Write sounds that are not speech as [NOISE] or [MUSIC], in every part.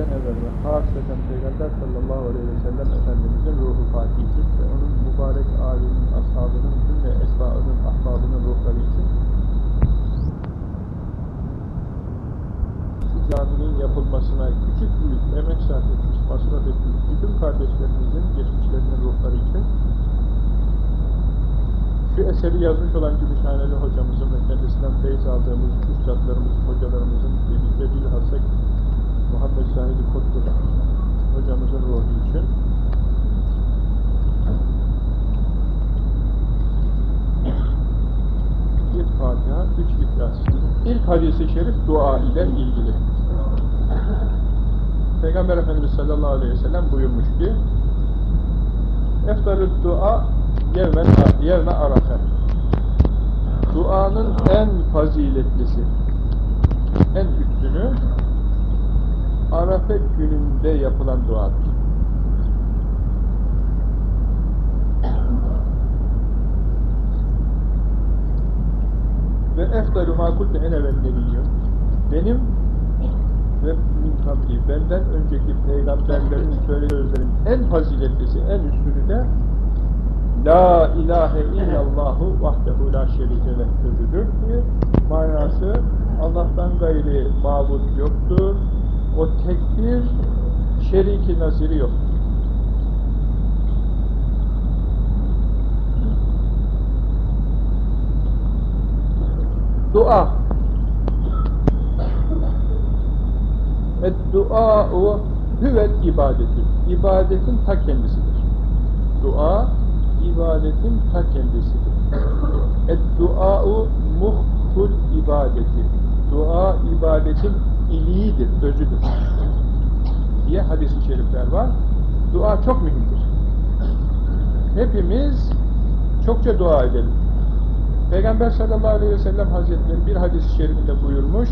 herkesten evvel ve hasreten Peygamber sallallahu aleyhi ve sellem Efendimizin ruhu fatihtir ve onun mübarek âlinin, ashabının, cümle esbaının, ahbabının ruhları için caminin yapılmasına küçük büyük emek sarf etmiş, masraf etmiş bütün kardeşlerimizin, geçmişlerinin ruhları için şu eseri yazmış olan Gümüşhaneli hocamızın ve kendisinden feyiz aldığımız üstadlarımız, hocalarımızın ve bilhassa Muhammed Sahidi Kutlu hocamızın ruhu için bir Fatiha, üç İhlas. İlk hadisi şerif dua ile ilgili. Peygamber Efendimiz sallallahu aleyhi ve sellem buyurmuş ki Eftarı dua yevmen yevme arafa. Duanın en faziletlisi, en üstünü Arafa gününde yapılan duadır. Ve eftalu ma kultu ene. Benim ve min benden önceki peygamberlerin söylediği sözlerin en faziletlisi, en üstünü de La ilahe illallahu vahdehu la şerike leh sözüdür ki manası Allah'tan gayri mabut yoktur. O tekbir şeriki naziri yok. Dua Et-dua'u hüvel ibadeti. İbadetin ta kendisidir. Dua, ibadetin ta kendisidir. Et-dua'u muhkul ibadeti. Dua, ibadetin iliğidir, özüdür. diye hadis-i şerifler var. Dua çok mühimdir. Hepimiz çokça dua edelim. Peygamber sallallahu aleyhi ve sellem hazretleri bir hadis-i şerifinde buyurmuş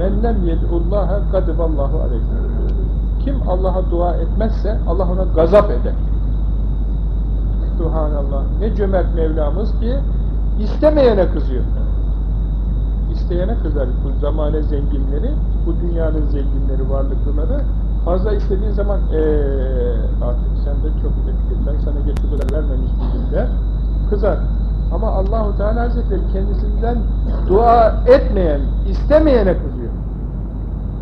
Men lem yed'ullaha gadiballahu aleyhi. Kim Allah'a dua etmezse Allah ona gazap eder. Subhanallah. Ne cömert Mevlamız ki istemeyene kızıyor. İsteyene kızar. Bu zamane zenginleri, bu dünyanın zenginleri, varlıklıları fazla istediğin zaman ee, artık sen de çok etkin, ben sana geç kadar vermemiş miydim der. Kızar. Ama Allahu Teala Hazretleri kendisinden dua etmeyen, istemeyene kızıyor.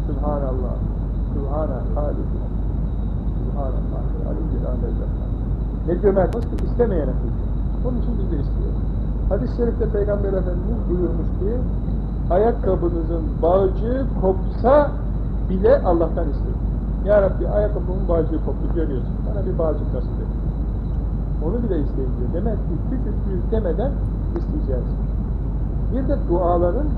Subhanallah. Subhanallah. Halik. Subhanallah. Aleyhi Ne cömert ki istemeyene kızıyor. Onun için biz de istiyoruz. Hadis-i şerifte Peygamber Efendimiz buyurmuş ki ayakkabınızın bağcığı kopsa bile Allah'tan isteyin. Ya Rabbi ayakkabımın bağcığı koptu görüyorsun. Bana bir bağcık nasip et. Onu bile isteyin diyor. Demek ki küçük büyük demeden isteyeceğiz. Bir de duaların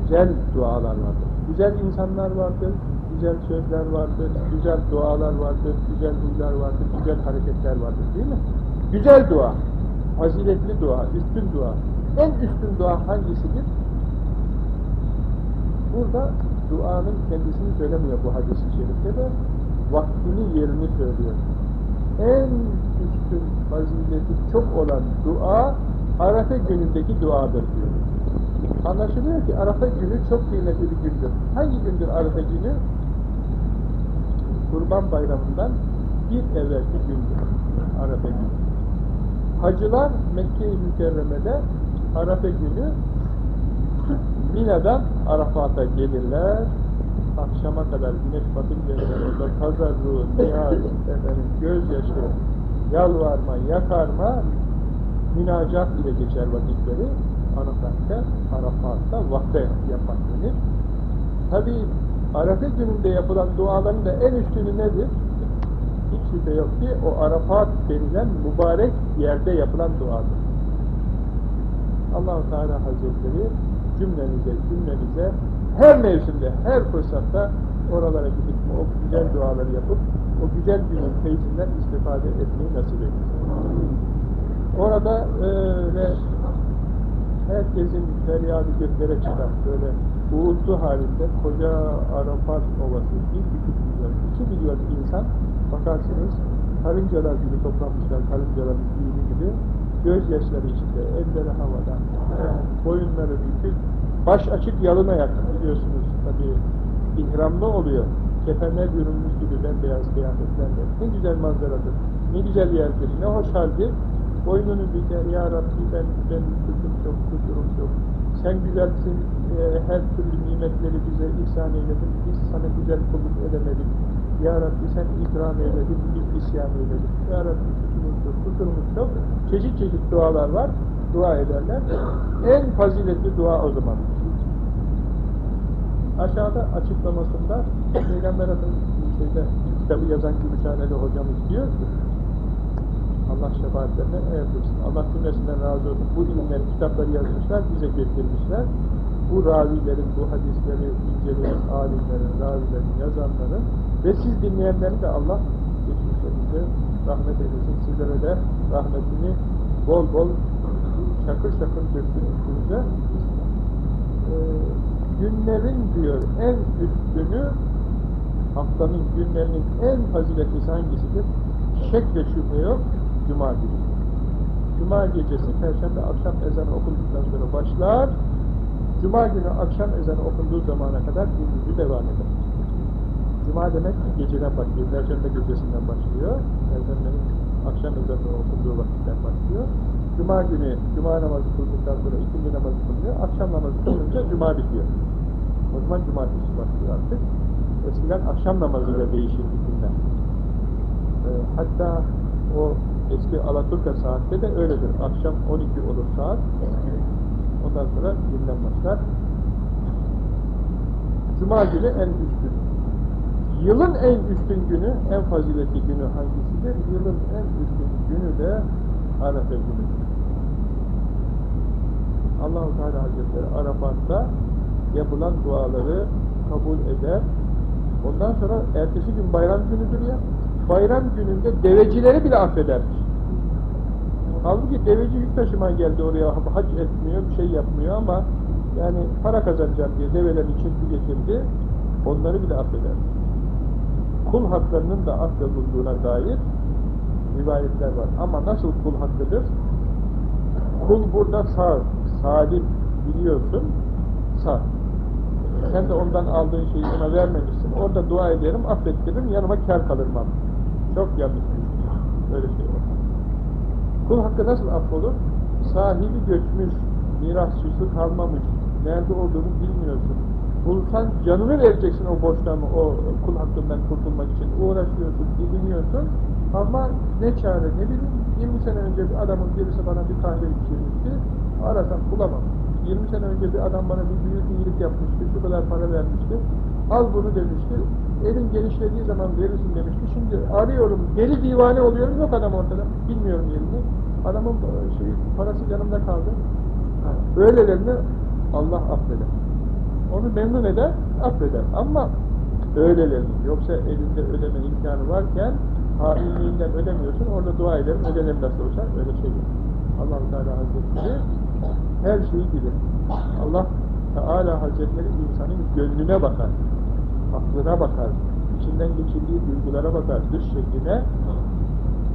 güzel dualar vardır. Güzel insanlar vardır, güzel sözler vardır, güzel dualar vardır, güzel huylar vardır, güzel hareketler vardır değil mi? Güzel dua, faziletli dua, üstün dua. En üstün dua hangisidir? Burada duanın kendisini söylemiyor bu hadis-i şerifte de vaktini yerini söylüyor. En üstün fazileti çok olan dua Arafa günündeki duadır diyor. Anlaşılıyor ki Arafa günü çok kıymetli bir gündür. Hangi gündür Arafa günü? Kurban bayramından bir evvelki gündür Arafa günü. Hacılar Mekke-i Mükerreme'de Arafa günü Mina'dan Arafat'a gelirler. Akşama kadar güneş batınca orada tazarru, niyaz, efendim, gözyaşı, yalvarma, yakarma, münacat ile geçer vakitleri. Arafat'ta, Arafat'ta vakte yapmak denir. Tabi Arafa gününde yapılan duaların da en üstünü nedir? Hiç şüphe yok ki o Arafat denilen mübarek yerde yapılan duadır. Allah-u Teala Hazretleri cümlenize, cümlenize her mevsimde, her fırsatta oralara gidip o güzel duaları yapıp o güzel günün feyzinden istifade etmeyi nasip eylesin. Orada öyle herkesin feryadı göklere çıkar. Böyle uğultu halinde koca Arafat Ovası, bir buçuk milyon, iki milyon insan bakarsınız karıncalar gibi toplanmışlar, karıncaların büyüğü gibi gözyaşları içinde, elleri havada, boyunları bükük, baş açık yalın ayak biliyorsunuz tabii ihramlı oluyor. Kefenler bürünmüş gibi bembeyaz kıyafetlerle. Ne güzel manzaradır. Ne güzel yerdir. Ne hoş haldir. Boynunu büker. Ya Rabbi ben, ben suçum çok, kusurum çok. Sen güzelsin. E, her türlü nimetleri bize ihsan eyledin. Biz sana güzel kulluk edemedik. Ya Rabbi sen ikram eyledin. Biz isyan eyledik. Ya Rabbi kusurumuz çok. Çeşit çeşit dualar var. Dua ederler. En faziletli dua o zaman. Aşağıda açıklamasında Peygamber Efendimiz şeyde, kitabı yazan Gümüşhaneli hocamız diyor ki Allah şefaatlerine erdirsin. Allah cümlesinden razı olsun. Bu ilimleri, kitapları yazmışlar, bize getirmişler. Bu ravilerin, bu hadisleri inceleyen alimlerin, ravilerin, yazanların ve siz dinleyenlerin de Allah geçmişlerinize rahmet eylesin. Sizlere de rahmetini bol bol şakır şakır döksün üstünüze. Ee, günlerin diyor en üstünü haftanın günlerinin en faziletlisi hangisidir? Şek ve şüphe yok. Cuma günü. Cuma gecesi Perşembe akşam ezanı okunduktan sonra başlar. Cuma günü akşam ezanı okunduğu zamana kadar gündüzü devam eder. Cuma demek geceden başlıyor. Perşembe gecesinden başlıyor. Perşembenin akşam ezanı okunduğu vakitten başlıyor. Cuma günü, Cuma namazı kıldıktan sonra ikinci namazı kılınıyor. Akşam namazı kılınca Cuma bitiyor. O zaman Cumartesi başlıyor artık. Eskiden akşam namazıyla değişirdi günler. Ee, hatta o eski Alaturka saatte de öyledir. Akşam 12 olur saat. Ondan sonra günden başlar. Cuma günü en üstün. Yılın en üstün günü, en faziletli günü hangisidir? Yılın en üstün günü de Arafa günüdür. Allah-u Teala Hazretleri Arafat'ta yapılan duaları kabul eder. Ondan sonra ertesi gün bayram günüdür ya. Bayram gününde devecileri bile affedermiş. Halbuki deveci yük taşıman geldi oraya hac etmiyor, bir şey yapmıyor ama yani para kazanacağım diye develerini çekti getirdi. Onları bile affeder. Kul haklarının da affedildiğine dair rivayetler var. Ama nasıl kul hakkıdır? Kul burada sağ, salim biliyorsun, sağ. Sen de ondan aldığın şeyi ona vermemişsin. Orada dua ederim, affettiririm, yanıma kar kalır mal. Çok yanlış bir şey. Öyle şey olmaz. Kul hakkı nasıl affolur? Sahibi göçmüş, mirasçısı kalmamış, nerede olduğunu bilmiyorsun. Bulsan canını vereceksin o borçtan, o kul hakkından kurtulmak için. Uğraşıyorsun, didiniyorsun. Ama ne çare, ne bileyim, 20 sene önce bir adamın birisi bana bir kahve içirmişti, arasam bulamam. 20 sene önce bir adam bana bir büyük iyilik yapmıştı, şu kadar para vermişti, al bunu demişti, elin genişlediği zaman verirsin demişti, şimdi arıyorum, deli divane oluyorum, yok adam ortada, bilmiyorum yerini. Adamın şey, parası yanımda kaldı. Böylelerini Allah affeder. Onu memnun eder, affeder. Ama öylelerini, yoksa elinde ödeme imkanı varken, hainliğinden ödemiyorsun, orada dua ederim, ödenem nasıl olsa öyle şey yok. allah Teala Hazretleri her şeyi bilir. Allah Teala Hazretleri insanın gönlüne bakar, aklına bakar, içinden geçirdiği duygulara bakar, dış şekline,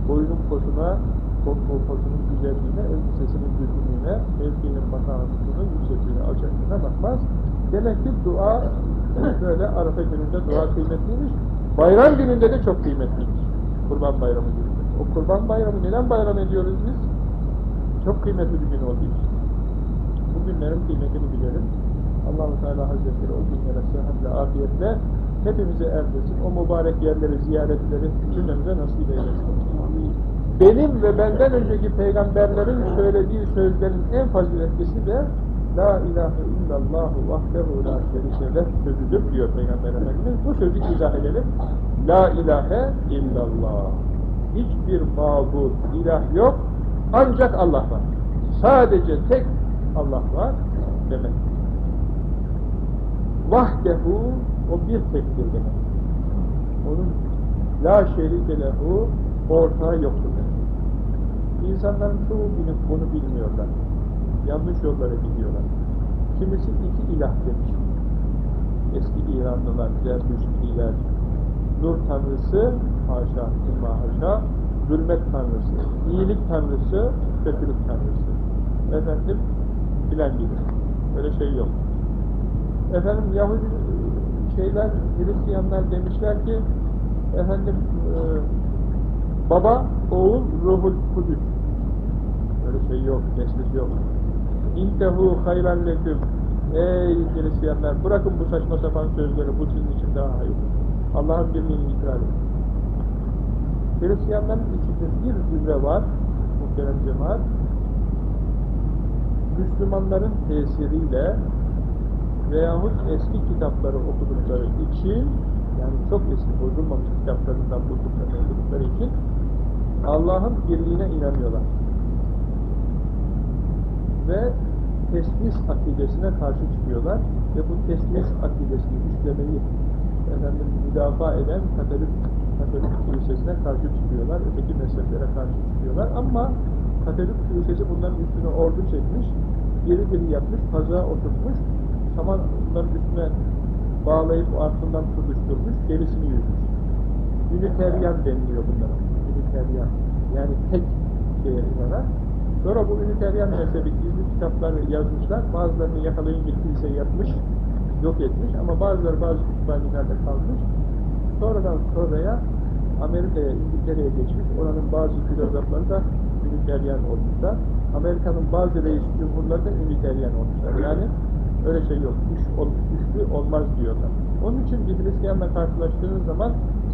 boynun posuna, posunun güzelliğine, elbisesinin düzgünlüğüne, mevkinin makamının yüksekliğine, alçaklığına bakmaz. Demek ki dua [CLEARS THROAT] böyle Arafa gününde dua kıymetliymiş. Bayram gününde de çok kıymetliymiş. Kurban bayramı gününde. O kurban bayramı neden bayram ediyoruz biz? Çok kıymetli bir gün olduğu için. Bu günlerin kıymetini bilelim. Allah-u Teala Hazretleri o günlere sıhhatle, afiyetle hepimize erdirsin. O mübarek yerleri, ziyaretleri cümlemize nasip eylesin. Benim ve benden önceki peygamberlerin söylediği sözlerin en faziletlisi de La ilahe illallahu vahdehu la şerike leh sözüdür diyor Peygamber Efendimiz. Bu sözü izah edelim. La ilahe illallah. Hiçbir mabud, ilah yok. Ancak Allah var. Sadece tek Allah var demek. Vahdehu o bir tektir demek. Onun la şerike lehu ortağı yoktur demek. İnsanların çoğu bunu bilmiyorlar. Yanlış yollara gidiyorlar. Kimisi iki ilah demiş. Eski İranlılar, Zerdüştiler, nur tanrısı, haşa, imma haşa, zulmet tanrısı, iyilik tanrısı, kötülük tanrısı. Efendim, bilen bilir. Öyle şey yok. Efendim, Yahudi şeyler, Hristiyanlar demişler ki efendim e, baba, oğul, ruhul kudüs. Öyle şey yok, neslis yok. İntehu hayran leküm. Ey Hristiyanlar bırakın bu saçma sapan sözleri, bu sizin için daha hayır. Allah'ın birliğini ikrar edin. Hristiyanların içinde bir zümre var, muhterem cemaat, Müslümanların tesiriyle veyahut eski kitapları okudukları için, yani çok eski bozulmamış kitaplarından buldukları, okudukları için Allah'ın birliğine inanıyorlar. Ve teslis akidesine karşı çıkıyorlar ve bu teslis akidesini işlemeyi efendim, müdafaa eden Katolik, Katolik kilisesine karşı çıkıyorlar, öteki mezheplere karşı çıkıyorlar ama Katolik kilisesi bunların üstüne ordu çekmiş, geri geri yapmış, pazağa oturtmuş, samanların üstüne bağlayıp altından tutuşturmuş, gerisini yüzmüş. Üniteryan deniliyor bunlara. Üniteryan. Yani tek şeye inanan. Sonra bu Üniteryan mezhebi gizli kitapları yazmışlar. Bazılarını yakalayınca kilise yapmış, yok etmiş ama bazıları bazı kütüphanelerde kalmış. Sonradan sonraya Amerika'ya, İngiltere'ye geçmiş. Oranın bazı filozofları da Üniteryan olmuşlar. Amerika'nın bazı reis cumhurları da Üniteryan olmuşlar. Yani öyle şey yok. Üç, ol, üçlü olmaz diyorlar. Onun için bir Hristiyanla karşılaştığınız zaman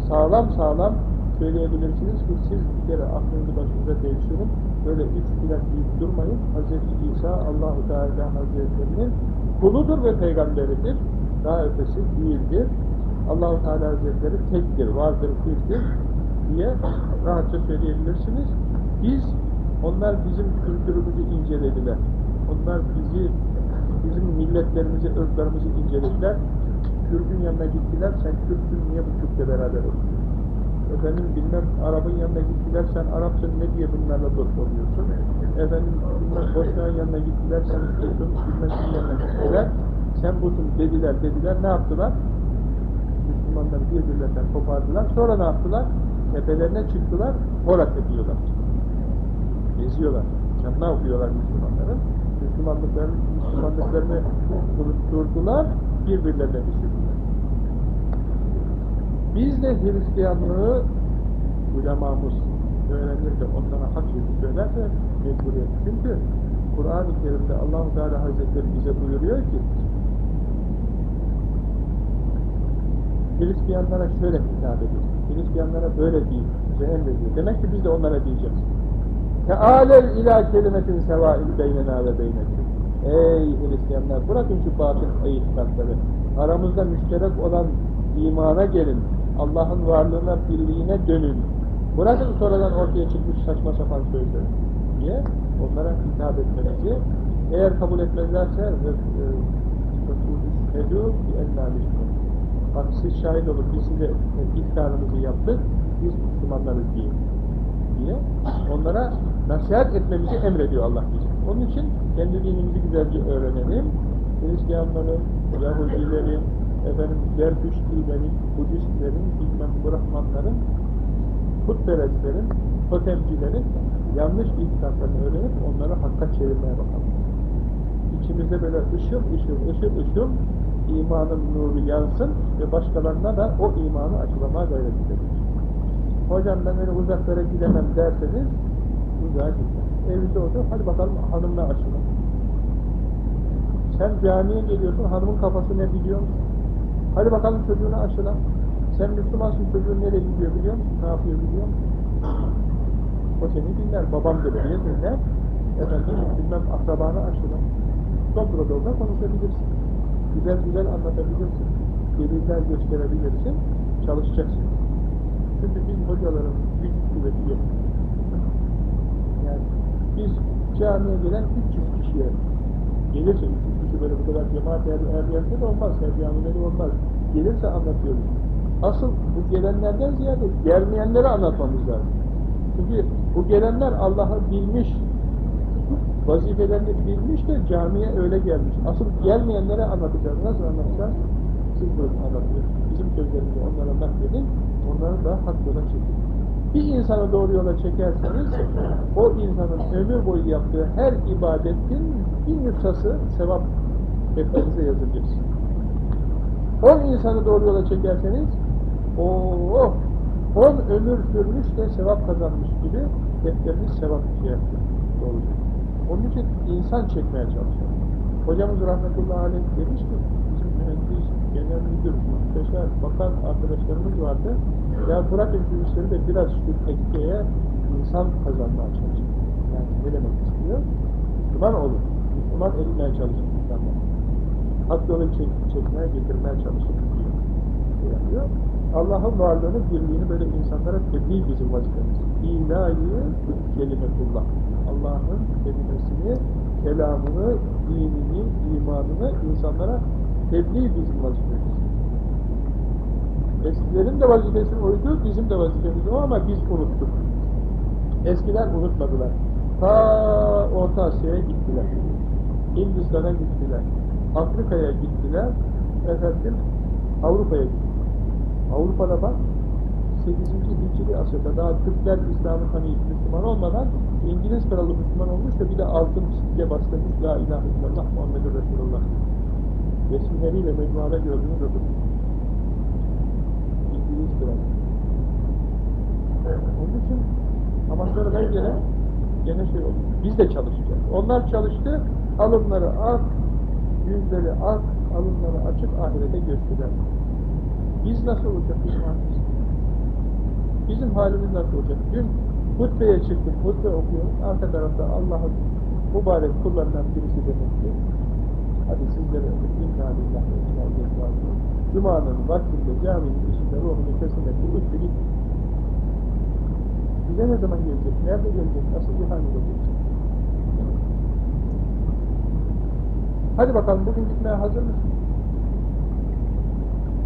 sağlam sağlam söyleyebilirsiniz ki siz bir kere aklınızı başınıza devşirin. Böyle üç filan deyip durmayın. Hz. İsa Allahu Teala Hazretlerinin kuludur ve peygamberidir. Daha ötesi değildir. Allahu Teala Hazretleri tektir, vardır, birdir diye rahatça söyleyebilirsiniz. Biz, onlar bizim kültürümüzü incelediler. Onlar bizi, bizim milletlerimizi, ırklarımızı incelediler. Kürt'ün yanına gittiler, sen Kürt'ün niye bu Kürt'le beraber oluyorsun? Efendim bilmem Arap'ın yanına gittiler, sen Arapsın ne diye bunlarla dost oluyorsun? Efendim bilmem Boşnak'ın yanına gittiler, sen Kürt'ün bilmem kimin yanına gittiler, sen busun dediler, dediler, ne yaptılar? Müslümanları birbirlerinden kopardılar. Sonra ne yaptılar? Tepelerine çıktılar, horak ediyorlar. Geziyorlar. Canına okuyorlar Müslümanların. Müslümanlıklarını, Müslümanlıklarını unutturdular, birbirlerine düşürdüler. Biz de Hristiyanlığı ulemamız öğrenir de onlara hak yeri söylerse mecburiyet. Çünkü Kur'an-ı Kerim'de allah Teala Hazretleri bize buyuruyor ki Hristiyanlara şöyle hitap ediyor. Hristiyanlara böyle değil. Bize emrediyor. Demek ki biz de onlara diyeceğiz. Teâlel ilâ kelimetin sevâil beynena ve beynekum. Ey Hristiyanlar bırakın şu batıl itikatları. Aramızda müşterek olan imana gelin. Allah'ın varlığına, birliğine dönün. Bırakın sonradan ortaya çıkmış saçma sapan sözleri diye onlara hitap etmenizi eğer kabul etmezlerse bi ennâmişkum. Bak siz şahit olun, biz size ihtarımızı yaptık, biz Müslümanlarız diye. diye onlara nasihat etmemizi emrediyor Allah bize. Onun için kendi dinimizi güzelce öğrenelim. Hristiyanların, Yahudilerin, efendim Zerdüştilerin, Budistlerin, bilmem Brahmanların, putperestlerin, totemcilerin yanlış itikatlarını öğrenip onları hakka çevirmeye bakalım. İçimizde böyle ışıl ışıl ışıl ışıl imanın nuru yansın ve başkalarına da o imanı açıklamaya gayret edelim. Hocam ben öyle uzaklara gidemem derseniz uzağa gitmem. Evinde otur, hadi bakalım hanımla aşıla. Sen camiye geliyorsun, hanımın kafası ne biliyor musun? Hadi bakalım çocuğunu aşıla. Sen Müslümansın, çocuğun nereye gidiyor biliyor musun? Ne yapıyor biliyor musun? O seni dinler, babam da diye dinler. Efendim, bilmem akrabanı aşıla. Sofrada orada konuşabilirsin. Güzel güzel anlatabilirsin. Deliller gösterebilirsin. Çalışacaksın. Çünkü biz hocaların güç kuvveti yok. Yani biz camiye gelen 300 kişiye gelirse 300 kişi böyle bu kadar cemaat her, her de olmaz, her camide de olmaz. Gelirse anlatıyoruz. Asıl bu gelenlerden ziyade gelmeyenleri anlatmamız lazım. Çünkü bu gelenler Allah'ı bilmiş, vazifelerini bilmiş de camiye öyle gelmiş. Asıl gelmeyenlere anlatacağız. Nasıl anlatacağız? Siz böyle anlatıyor. Bizim sözlerimizi onlara nakledin, onları da hak yola çekin. Bir insanı doğru yola çekerseniz, o insanın ömür boyu yaptığı her ibadetin bir nüshası sevap defterinize yazılacak. On insanı doğru yola çekerseniz, o on ömür sürmüş de sevap kazanmış gibi defteriniz sevap şey. Doğru. Onun için insan çekmeye çalışıyor. Hocamız rahmetullahi aleyh demiş ki, bizim mühendis, genel müdür, müsteşar, bakan arkadaşlarımız vardı. Ya bırakın şu de biraz şu insan kazanmaya çalışın. Yani ne demek istiyor? Müslüman olun. Müslüman edilmeye çalışın insanlar. Hak yolu çek, çekmeye, getirmeye çalışın diyor. Allah'ın varlığını, birliğini böyle insanlara tebliğ bizim vazifemiz. İlahi kelimetullah. Allah'ın kelimesini, kelamını, dinini, imanını insanlara tebliğ bizim vazifemiz. Eskilerin de vazifesi oydu, bizim de vazifemiz o ama biz unuttuk. Eskiler unutmadılar. Ta Orta Asya'ya gittiler. Hindistan'a gittiler. Afrika'ya gittiler. Efendim Avrupa'ya gittiler. Avrupa'da bak 8. Hicri asırda daha Türkler İslam'ı tanıyıp Müslüman olmadan İngiliz kralı Müslüman olmuş da bir de altın sikke bastırmış La ilahe illallah Muhammedur Resulullah. Resimleriyle mecmuada gördüğünüz odur. İngiliz kralı. Onun için ama sonradan gene gene şey oldu. Biz de çalışacağız. Onlar çalıştı, alımları ak, yüzleri ak, alımları açık ahirete göçtüler. Biz nasıl olacak bizim? Bizim halimiz nasıl olacak? Dün hutbeye çıktık, hutbe okuyoruz. Arka tarafta Allah'ın mübarek kullarından birisi demek ki hadi sizlere inna lillahi inna raciun. Cuma'nın vaktinde caminin içinde ruhunu teslim etti, uçtu gitti. Bize ne zaman gelecek? Nerede gelecek? Nasıl bir halde gelecek? Hadi bakalım bugün gitmeye hazır mısın?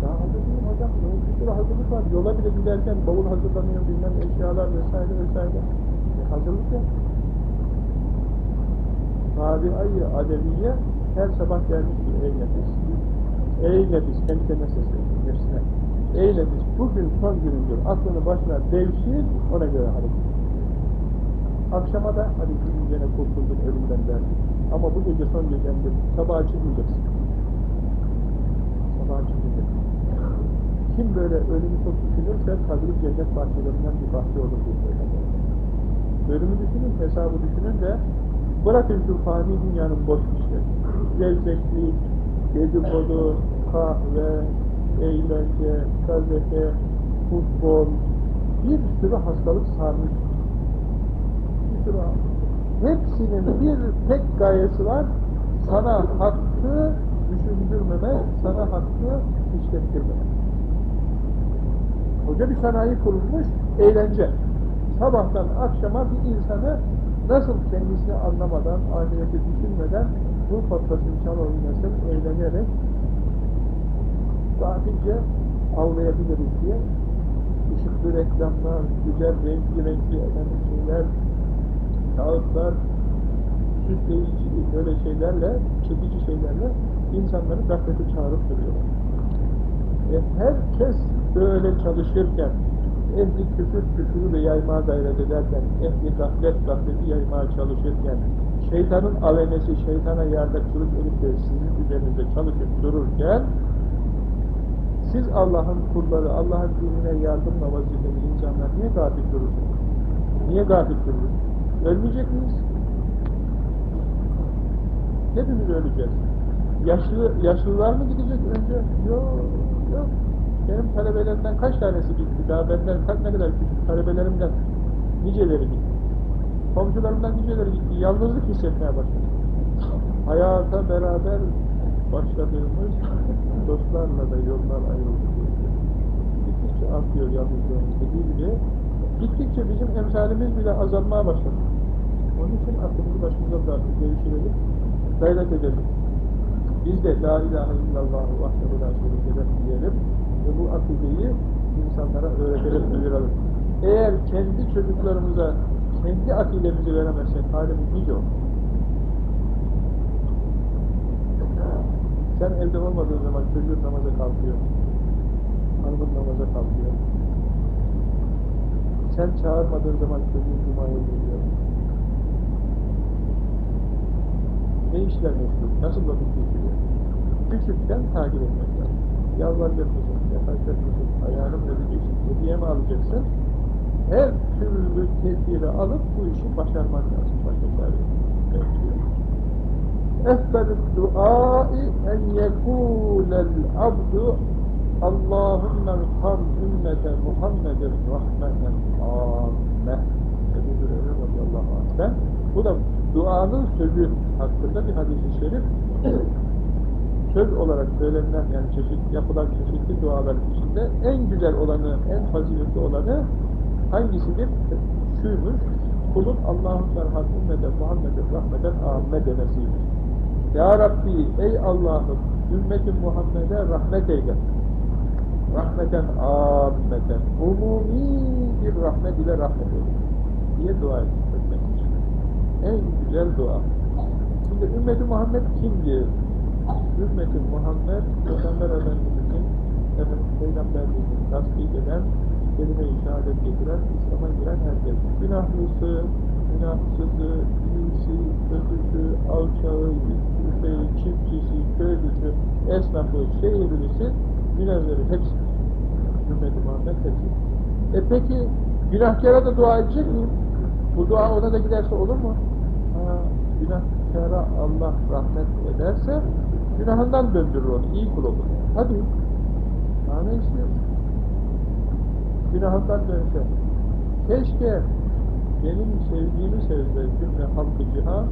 Daha hazır değilim hocam. Bir sürü hazırlık var. Yola bile giderken bavul hazırlanıyor, bilmem eşyalar vesaire vesaire. E, hazırlık yok. Rabi'ayı Adeviye her sabah gelmiş bir ey nefis. Ey nefis, kendi kendine sesleniyor. Ey nefis, bugün son günündür. Aklını başına devşir, ona göre hareket. Akşama da hadi bugün gene kurtuldun ölümden derdi. Ama bu gece son gecemdir. Sabah çıkmayacaksın. Sabah çıkmayacaksın. Kim böyle ölümü çok düşünürse kabri cennet bahçelerinden bir bahçe olur diye söyler. Ölümü düşünün, hesabı düşünün de bırakın şu fani dünyanın boş işleri. Zevzeklik, dedikodu, kahve, eğlence, gazete, futbol, bir sürü hastalık sarmış. Bir sürü Hepsinin bir tek gayesi var, sana hakkı düşündürmeme, sana hakkı işlettirmeme. Hoca bir sanayi kurulmuş, eğlence. Sabahtan akşama bir insanı nasıl kendisini anlamadan, ahireti düşünmeden bu patlasın çal oynasın, eğlenerek sakince avlayabiliriz diye ışıklı reklamlar, güzel renkli renkli şeyler, kağıtlar, süsleyici böyle şeylerle, çekici şeylerle insanları gaflete çağırıp duruyorlar. E, herkes böyle çalışırken, ehli küfür küfürü yaymaya gayret ederken, ehli gaflet gafleti yaymaya çalışırken, şeytanın avenesi şeytana yardakçılık edip de sizin üzerinde çalışıp dururken, siz Allah'ın kulları, Allah'ın dinine yardımla vazifeli insanlar niye gafil durursunuz? Niye gafil durursunuz? Ölmeyecek miyiz? Hepimiz öleceğiz. Yaşlı, yaşlılar mı gidecek önce? Yok, yok. Benim talebelerimden kaç tanesi gitti? Daha benden kaç ne kadar küçük talebelerimden niceleri gitti. Komşularımdan niceleri gitti. Yalnızlık hissetmeye başladı. Hayata beraber başladığımız dostlarla da yollar ayrıldı. Gittikçe artıyor yalnızlığımız dediği gibi. Gittikçe bizim emsalimiz bile azalmaya başladı. Onun için aklımızı başımıza bırakıp devşirelim, gayret edelim. Biz de La ilahe illallah vahdehu la şerike diyelim ve bu akideyi insanlara öğretelim, duyuralım. Eğer kendi çocuklarımıza kendi akidemizi veremezsek halimiz nice olur. Sen evde olmadığın zaman çocuğun namaza kalkıyor. Hanımın namaza kalkıyor. Sen çağırmadığın zaman çocuğun cumaya geliyor. Ne işler meşgul? Nasıl vakit geçiriyor? Küçükten takip etmek lazım. yalvaracak mısın, yakaracak mısın, ayağını mı ödeyeceksin, hediye mi alacaksın? Her türlü tedbiri alıp bu işi başarman lazım. Başka çare yok. Efdalü duai en yekûlel abdu Allahümme rham ümmete Muhammeden rahmeten amme. Ebu Hüreyre radıyallahu anh'ten. Bu da duanın sözü hakkında bir hadis-i şerif. Söz olarak söylenen yani çeşit, yapılan çeşitli duaların içinde en güzel olanı, en faziletli olanı hangisidir? Şuymuş, kulun Allah'ın merham ümmete Muhammed'in rahmeten amme demesiymiş. Ya Rabbi, ey Allah'ım, ümmeti Muhammed'e rahmet eyle. Rahmeten ammeten, umumi bir rahmet ile rahmet eyle. diye dua etmek En güzel dua. Şimdi ümmeti Muhammed kimdir? Ümmeti Muhammed, Peygamber Efendimiz'in efendim, Peygamberliğini tasdik eden, kelime-i şehadet getiren, İslam'a giren herkes. Günahlısı, günahsızı, iyisi, kötüsü, alçağı, yüksüğü, çiftçisi, köylüsü, esnafı, şehirlisi, münevveri hepsi. Ümmeti Muhammed hepsi. E peki, günahkara da dua edecek miyim? Bu dua ona da giderse olur mu? Günahkara Allah rahmet ederse, günahından döndürür onu, iyi kul olur. Hadi, daha ne istiyorsun? Günahından dönse, keşke benim sevdiğimi sevse cümle halkı cihan,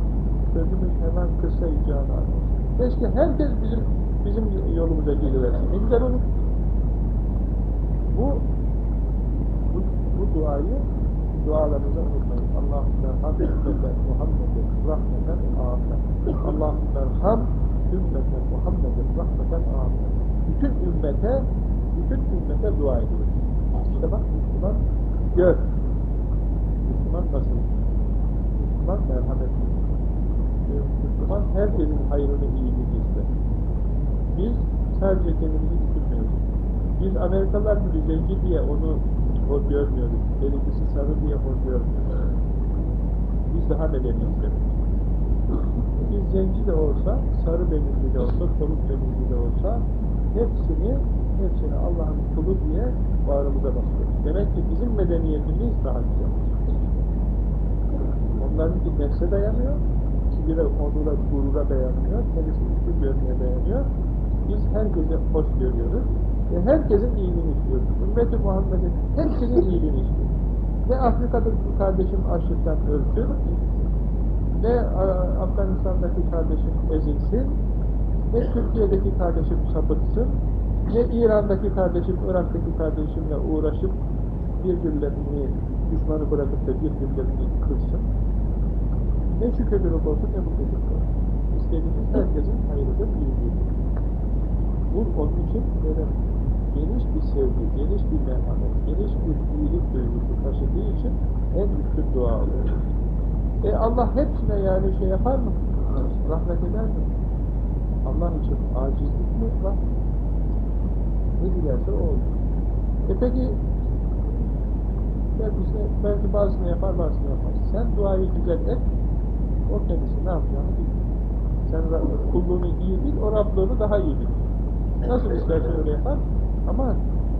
sözümüz hemen kısa icana Keşke herkes bizim bizim yolumuza geliversin. Ne güzel olur. Bu, bu, bu duayı dualarınıza unutmayın. Allahümme hamd ümmeten Muhammedin rahmeten amen. Allahümme ham ümmeten Muhammedin rahmeten amen. Bütün ümmete bütün ümmete dua ediyor. İşte bak Müslüman gör. Müslüman nasıl? Müslüman merhametli. Müslüman herkesin hayrını, iyiliğini ister. Biz sadece kendimizi düşünmüyoruz. Biz Amerikalılar gibi zenci diye onu o görmüyoruz. Benimkisi sarı diye o görmüyoruz. Biz daha medeniyiz demek. Biz zenci de olsa, sarı benizli de olsa, soluk benizli de olsa hepsini hepsini Allah'ın kulu diye bağrımıza basıyoruz. Demek ki bizim medeniyetimiz daha güzel. Onlarınki nefse dayanıyor, kibire, onura, gurura dayanıyor, kendisini görmeye dayanıyor. Biz herkese hoş görüyoruz ve herkesin iyiliğini istiyoruz. Ümmet-i Muhammed'in hepsinin [LAUGHS] iyiliğini istiyoruz. Ne Afrika'daki kardeşim açlıktan ölsün, ne Afganistan'daki kardeşim ezilsin, ne Türkiye'deki kardeşim sapıtsın, ne İran'daki kardeşim, Irak'taki kardeşimle uğraşıp birbirlerini, düşmanı bırakıp da birbirlerini kırsın. Ne şu kötülük olsun, ne kötülük olsun. İstediğimiz herkesin hayırlıdır, iyiliğidir. Bu onun için böyle geniş bir sevgi, geniş bir merhamet, geniş bir iyilik duygusu taşıdığı için en üstün dua oluyor. E Allah hepsine yani şey yapar mı? Rahmet eder mi? Allah için acizlik mi var? Ne dilerse o olur. E peki belki, belki bazısını yapar, bazısını yapmaz. Sen duayı güzel et, o kendisi ne yapacağını bilir. Sen kulluğunu iyi bil, o Rablığını daha iyi bil. Nasıl isterse öyle yapar. Ama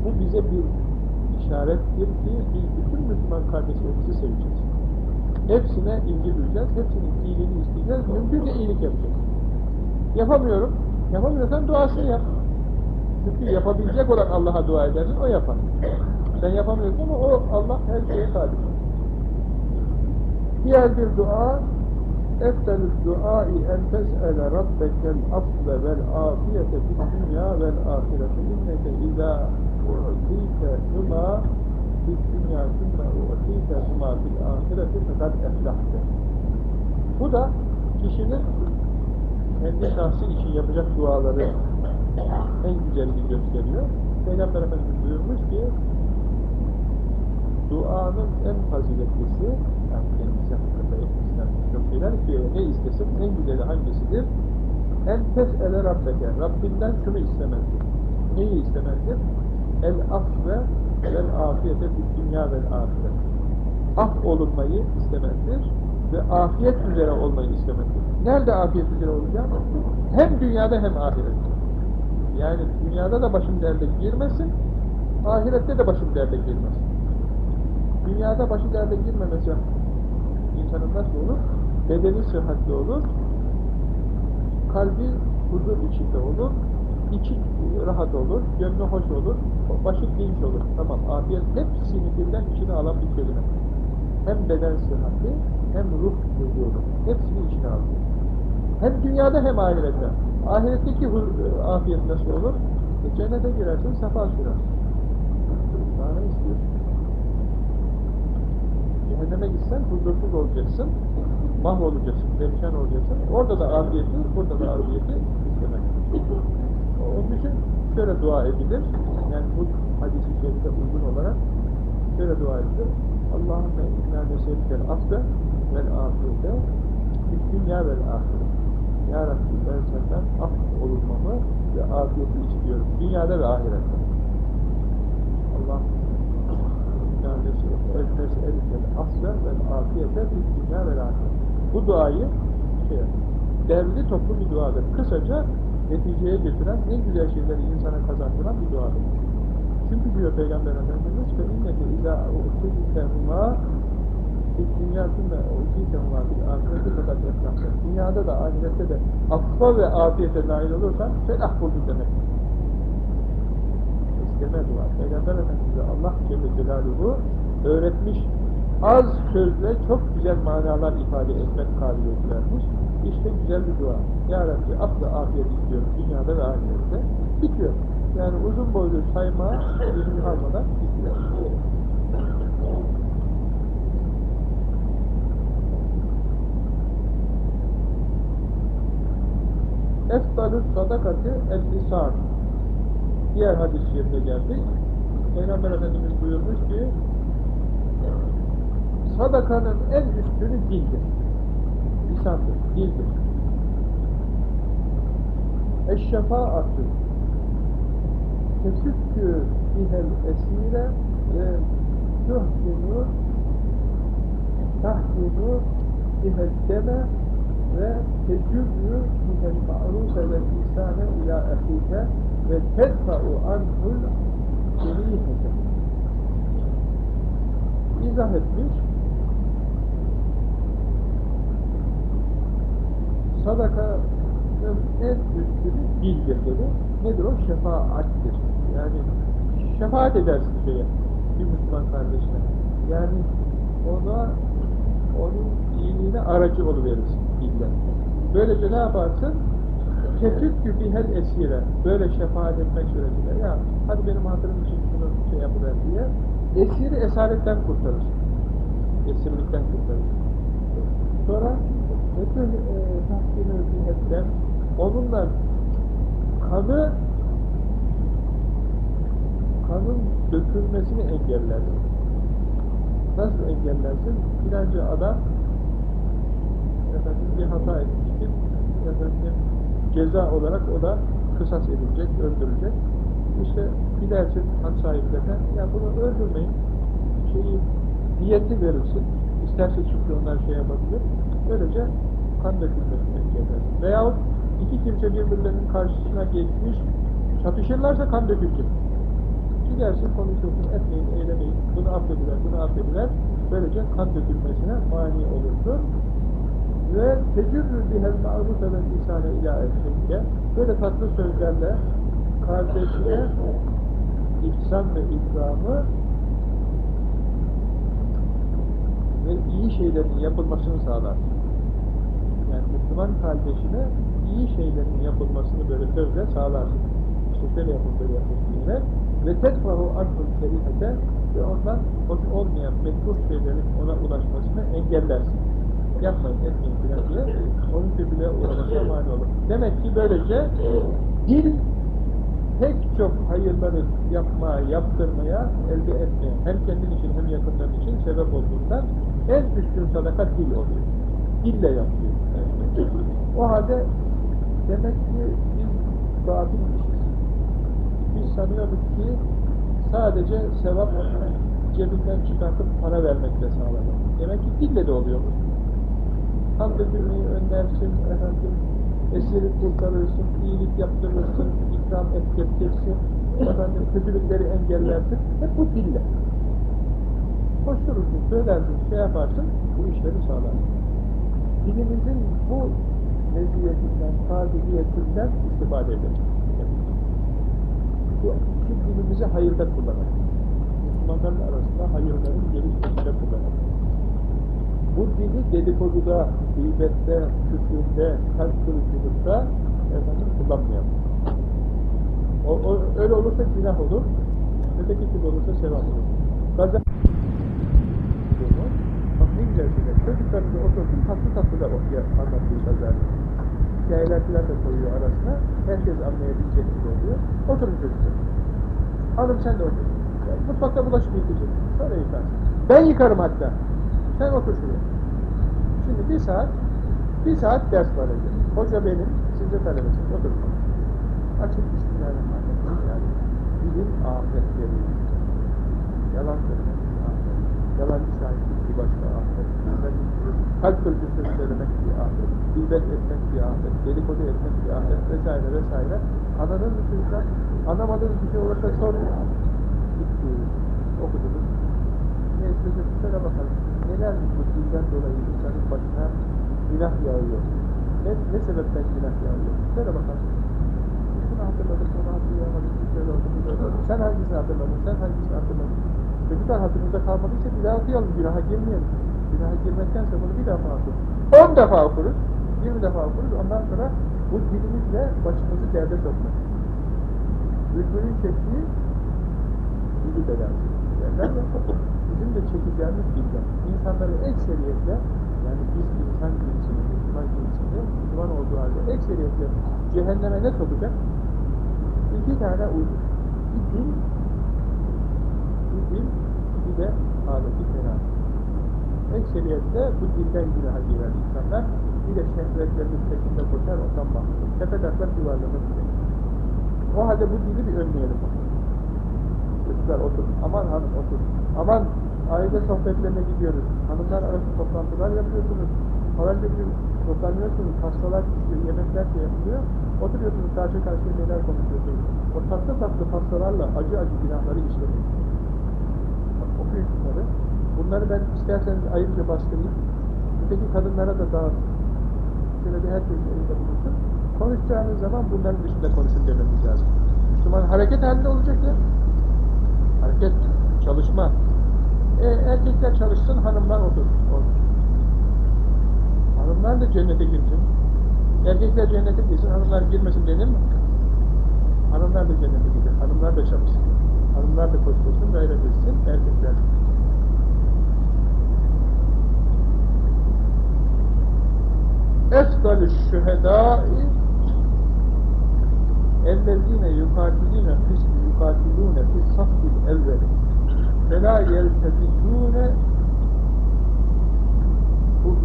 bu bize bir işarettir ki biz bütün Müslüman kardeşlerimizi seveceğiz. Hepsine ilgi duyacağız, hepsinin iyiliğini isteyeceğiz, mümkünce iyilik yapacağız. Yapamıyorum, yapamıyorsan duasını yap. Çünkü yapabilecek olan Allah'a dua edersin, o yapar. Sen yapamıyorsun ama o Allah her şeye kadir. Diğer bir dua, eftelü duai en tes'ele rabbekel afle vel afiyete fid dünya vel ahirete inneke izâ u'tîke hüma fid dünya sümme u'tîke hüma fil ahireti fekad eflahte. Bu da kişinin kendi şahsi için yapacak duaları en güzelini gösteriyor. Peygamber Efendimiz buyurmuş ki duanın en faziletlisi yani kendisi hakkında etkisinden çok şeyler ki ne istesin en güzeli hangisidir? En tes'ele Rabbeke Rabbinden şunu istemezdir. Neyi istemezdir? El afve vel afiyete bir dünya vel ahiret. Af olunmayı istemezdir ve afiyet üzere olmayı istemezdir. Nerede afiyet üzere olacak? Hem dünyada hem ahirette. Yani dünyada da başım derde girmesin, ahirette de başım derde girmesin. Dünyada başı derde girmemesi insanın nasıl olur? Bedeni sıhhatli olur, kalbi huzur içinde olur, içi rahat olur, gönlü hoş olur, başı dinç olur. Tamam, afiyet hepsini birden içine alan bir kelime. Hem beden sıhhatli, hem ruh huzuru. Hepsini içine alıyor. Hem dünyada hem ahirette. Ahiretteki afiyet nasıl olur? E, cennete girersin, sefa sürersin. Daha ne istiyorsun? Cehenneme gitsen huzursuz olacaksın, mahvolacaksın, perişan olacaksın. Orada da afiyeti, burada da afiyeti istemek. Onun için şöyle dua edilir, yani bu hadis-i şerife uygun olarak şöyle dua edilir. Allahümme inna neselikel affe vel afiyete dünya vel ahiret. Ya Rabbi ben senden af olunmamı ve afiyeti istiyorum. Dünyada ve ahirette. Allah inna neselikel affe vel afiyete dünya vel ahiret. Bu duayı şey, derli toplu bir duadır. Kısaca neticeye getiren, en güzel şeyleri insana kazandıran bir duadır. Çünkü diyor Peygamber Efendimiz ve inneke izâ u'tidikemâ dünya sümme u'tidikemâ bil ahireti fakat eflâhte. Dünyada da ahirette de affa ve afiyete nail olursan felah buldun demek. İsteme dua. Peygamber Efendimiz'e Allah Celle Celaluhu öğretmiş, az sözle çok güzel manalar ifade etmek kabiliyeti vermiş. İşte güzel bir dua. Ya Rabbi ve afiyet istiyorum dünyada ve ahirette. Bitiyor. Yani uzun boylu sayma izin kalmadan bitiyor. Eftalü sadakati el-lisan Diğer hadis-i şerifte geldik. Peygamber Efendimiz buyurmuş ki sadakanın en üstünü dildir. Lisandır, dildir. Eşşefaatü tesükkü bihel esire ve tuhkinu tahkinu bihel deme ve tecrübü bihel ma'rufe ve lisane ila ehike ve tedfa'u anhul cerihete izah etmiş sadakanın en üstünü dildir dedi. Nedir o? Şefaattir. Yani şefaat edersin şeye, bir Müslüman kardeşine. Yani ona onun iyiliğine aracı oluverirsin dille. Böylece ne yaparsın? Tefükkü bihel esire. Böyle şefaat etmek suretiyle. Ya hadi benim hatırım için şunu şey yapıver diye. Esiri esaretten kurtarırsın. Esirlikten kurtarırsın. Sonra bütün e, tahkini zihetten onunla kanı kanın dökülmesini engellersin. Nasıl engellersin? Filanca adam efendim bir hata etmiştir. Efendim ceza olarak o da kısas edilecek, öldürülecek. İşte gidersin han sahiplerine, ya bunu öldürmeyin, şeyi, diyeti verirsin. İsterse çünkü onlar şey yapabilir. Böylece kan dökülmesini engellersin. Veyahut iki kimse birbirlerinin karşısına geçmiş, çatışırlarsa kan dökülecek. Gidersin, konuşursun, etmeyin, eylemeyin, bunu affediler, bunu affediler. Böylece kan dökülmesine mani olursun. Ve tecrübü bihel ma'rufe ve lisane ila etşekke böyle tatlı sözlerle kardeşine ihsan ve ikramı ve iyi şeylerin yapılmasını sağlar. Yani Müslüman kardeşine iyi şeylerin yapılmasını böyle sözle sağlarsın. İşte şöyle yapın, böyle yapın diye. Ve tetfahu anhul kerihete ve ondan hoş olmayan mekruh şeylerin ona ulaşmasını engellersin. Yapmayın, etmeyin filan diye onun kötülüğe uğramasına mani olur. Demek ki böylece dil pek çok hayırları yapmaya, yaptırmaya, elde etmeye hem kendin için hem yakınların için sebep olduğundan en üstün sadaka dil oluyor. Dille yapıyor. O halde demek ki biz batıl işiz. Biz sanıyorduk ki sadece sevap cebinden çıkartıp para vermekle sağlanır. Demek ki dille de oluyormuş. Kan dökülmeyi önlersin, efendim, esiri kurtarırsın, iyilik yaptırırsın, ikram ettirtirsin, efendim kötülükleri engellersin. Hep bu dille. Koşturursun, söylersin, şey yaparsın, bu işleri sağlar. Dilimizin bu meziyetinden, kabiliyetinden istifade edelim. Bu, şu dilimizi hayırda kullanalım. Müslümanların arasında hayırların gelişmesinde kullanalım. Bu dili dedikoduda, gıybette, küfürde, kalp kırıcılıkta efendim kullanmayalım. O, o, öyle olursa günah olur, öteki türlü olursa sevap olur. Bazen Bak ne güzel şeyler. Çocuklarımızı otursun, tatlı tatlı da anlatıyor bazen. Hikayeler filan da koyuyor arasına. Herkes anlayabilecek gibi oluyor. Oturun çocuklar. Hanım sen de otur. Yani mutfakta bulaşık yıkayacaksın. Sonra yıkarsın. Ben yıkarım hatta. Sen otur şuraya. Şimdi bir saat, bir saat ders vereceğim. Hoca benim, siz de talebesiniz. Oturun. Açık Bismillahirrahmanirrahim. Yani bilim afet veriyor. Yalan söylemek afet. Yalancı şahitlik bir başka afet. Kalp kırıcısı söylemek bir afet. Bilbet etmek bir afet. Dedikodu etmek bir afet. Vesaire vesaire. Anladınız mı çocuklar? Anlamadığınız bir şey olursa sorun. Bitti. Okudunuz. Ne çocuk söyle bakalım. Neler dilden dolayı insanın başına günah yağıyor? Ne, ne sebepten günah yağıyor? Söyle bakalım. Şunu hatırladım, bunu hatırlayamadım, bir şöyle oldu, bir böyle oldu. Sen hangisini hatırladın, sen hangisini hatırladın? Çocuklar hatırınızda kalmadıysa bir daha okuyalım, günaha girmeyelim. Günaha girmektense bunu bir defa okuruz. On defa okuruz, yirmi defa okuruz, ondan sonra bu dilimizle başımızı derde sokmak. Bülbülün çektiği dili belası derler ya, bizim de çekeceğimiz dilden. İnsanları ekseriyetle, yani biz insan cinsini, Müslüman cinsini, Müslüman olduğu halde ekseriyetle cehenneme ne sokacak? İki tane uydur. Bir dil, bir dil, bir de aleti fena. Ekseriyetle bu dilden günaha girer insanlar. Bir de şehvetlerinin peşinde koşar, ondan mahvolur. Tepe taklak yuvarlanır bile. O halde bu dili bir önleyelim. Çocuklar otur. Aman hanım otur. Aman aile sohbetlerine gidiyoruz. Hanımlar arası toplantılar yapıyorsunuz. Falanca gün toplanıyorsunuz. Hastalar çıkıyor, yemekler şey yapılıyor. Oturuyorsunuz karşı karşıya neler konuşuyorsunuz. O tatlı tatlı pastalarla acı acı günahları işlemeyin. Bak okuyun şunları. Bunları ben isterseniz ayrıca bastırayım. Öteki kadınlara da dağıtın. Şöyle bir herkesin elinde bulunsun. Konuşacağınız zaman bunların dışında konuşun dememiz lazım. Müslüman hareket halinde olacak ya. Hareket, çalışma E, erkekler çalışsın, hanımlar otur. otur. Hanımlar da cennete girsin. Erkekler cennete girsin, hanımlar girmesin denir mi? Hanımlar da cennete girer, hanımlar da çalışsın. Hanımlar da koştursun, gayret etsin, erkekler. Efdalü şühedâi اَلَّذ۪ينَ يُقَاتِلُونَ يُقَاتِلُونَ فِي الصَّفِّ الْاَوَّلِ فَلَا يَلْتَفِتُونَ Bu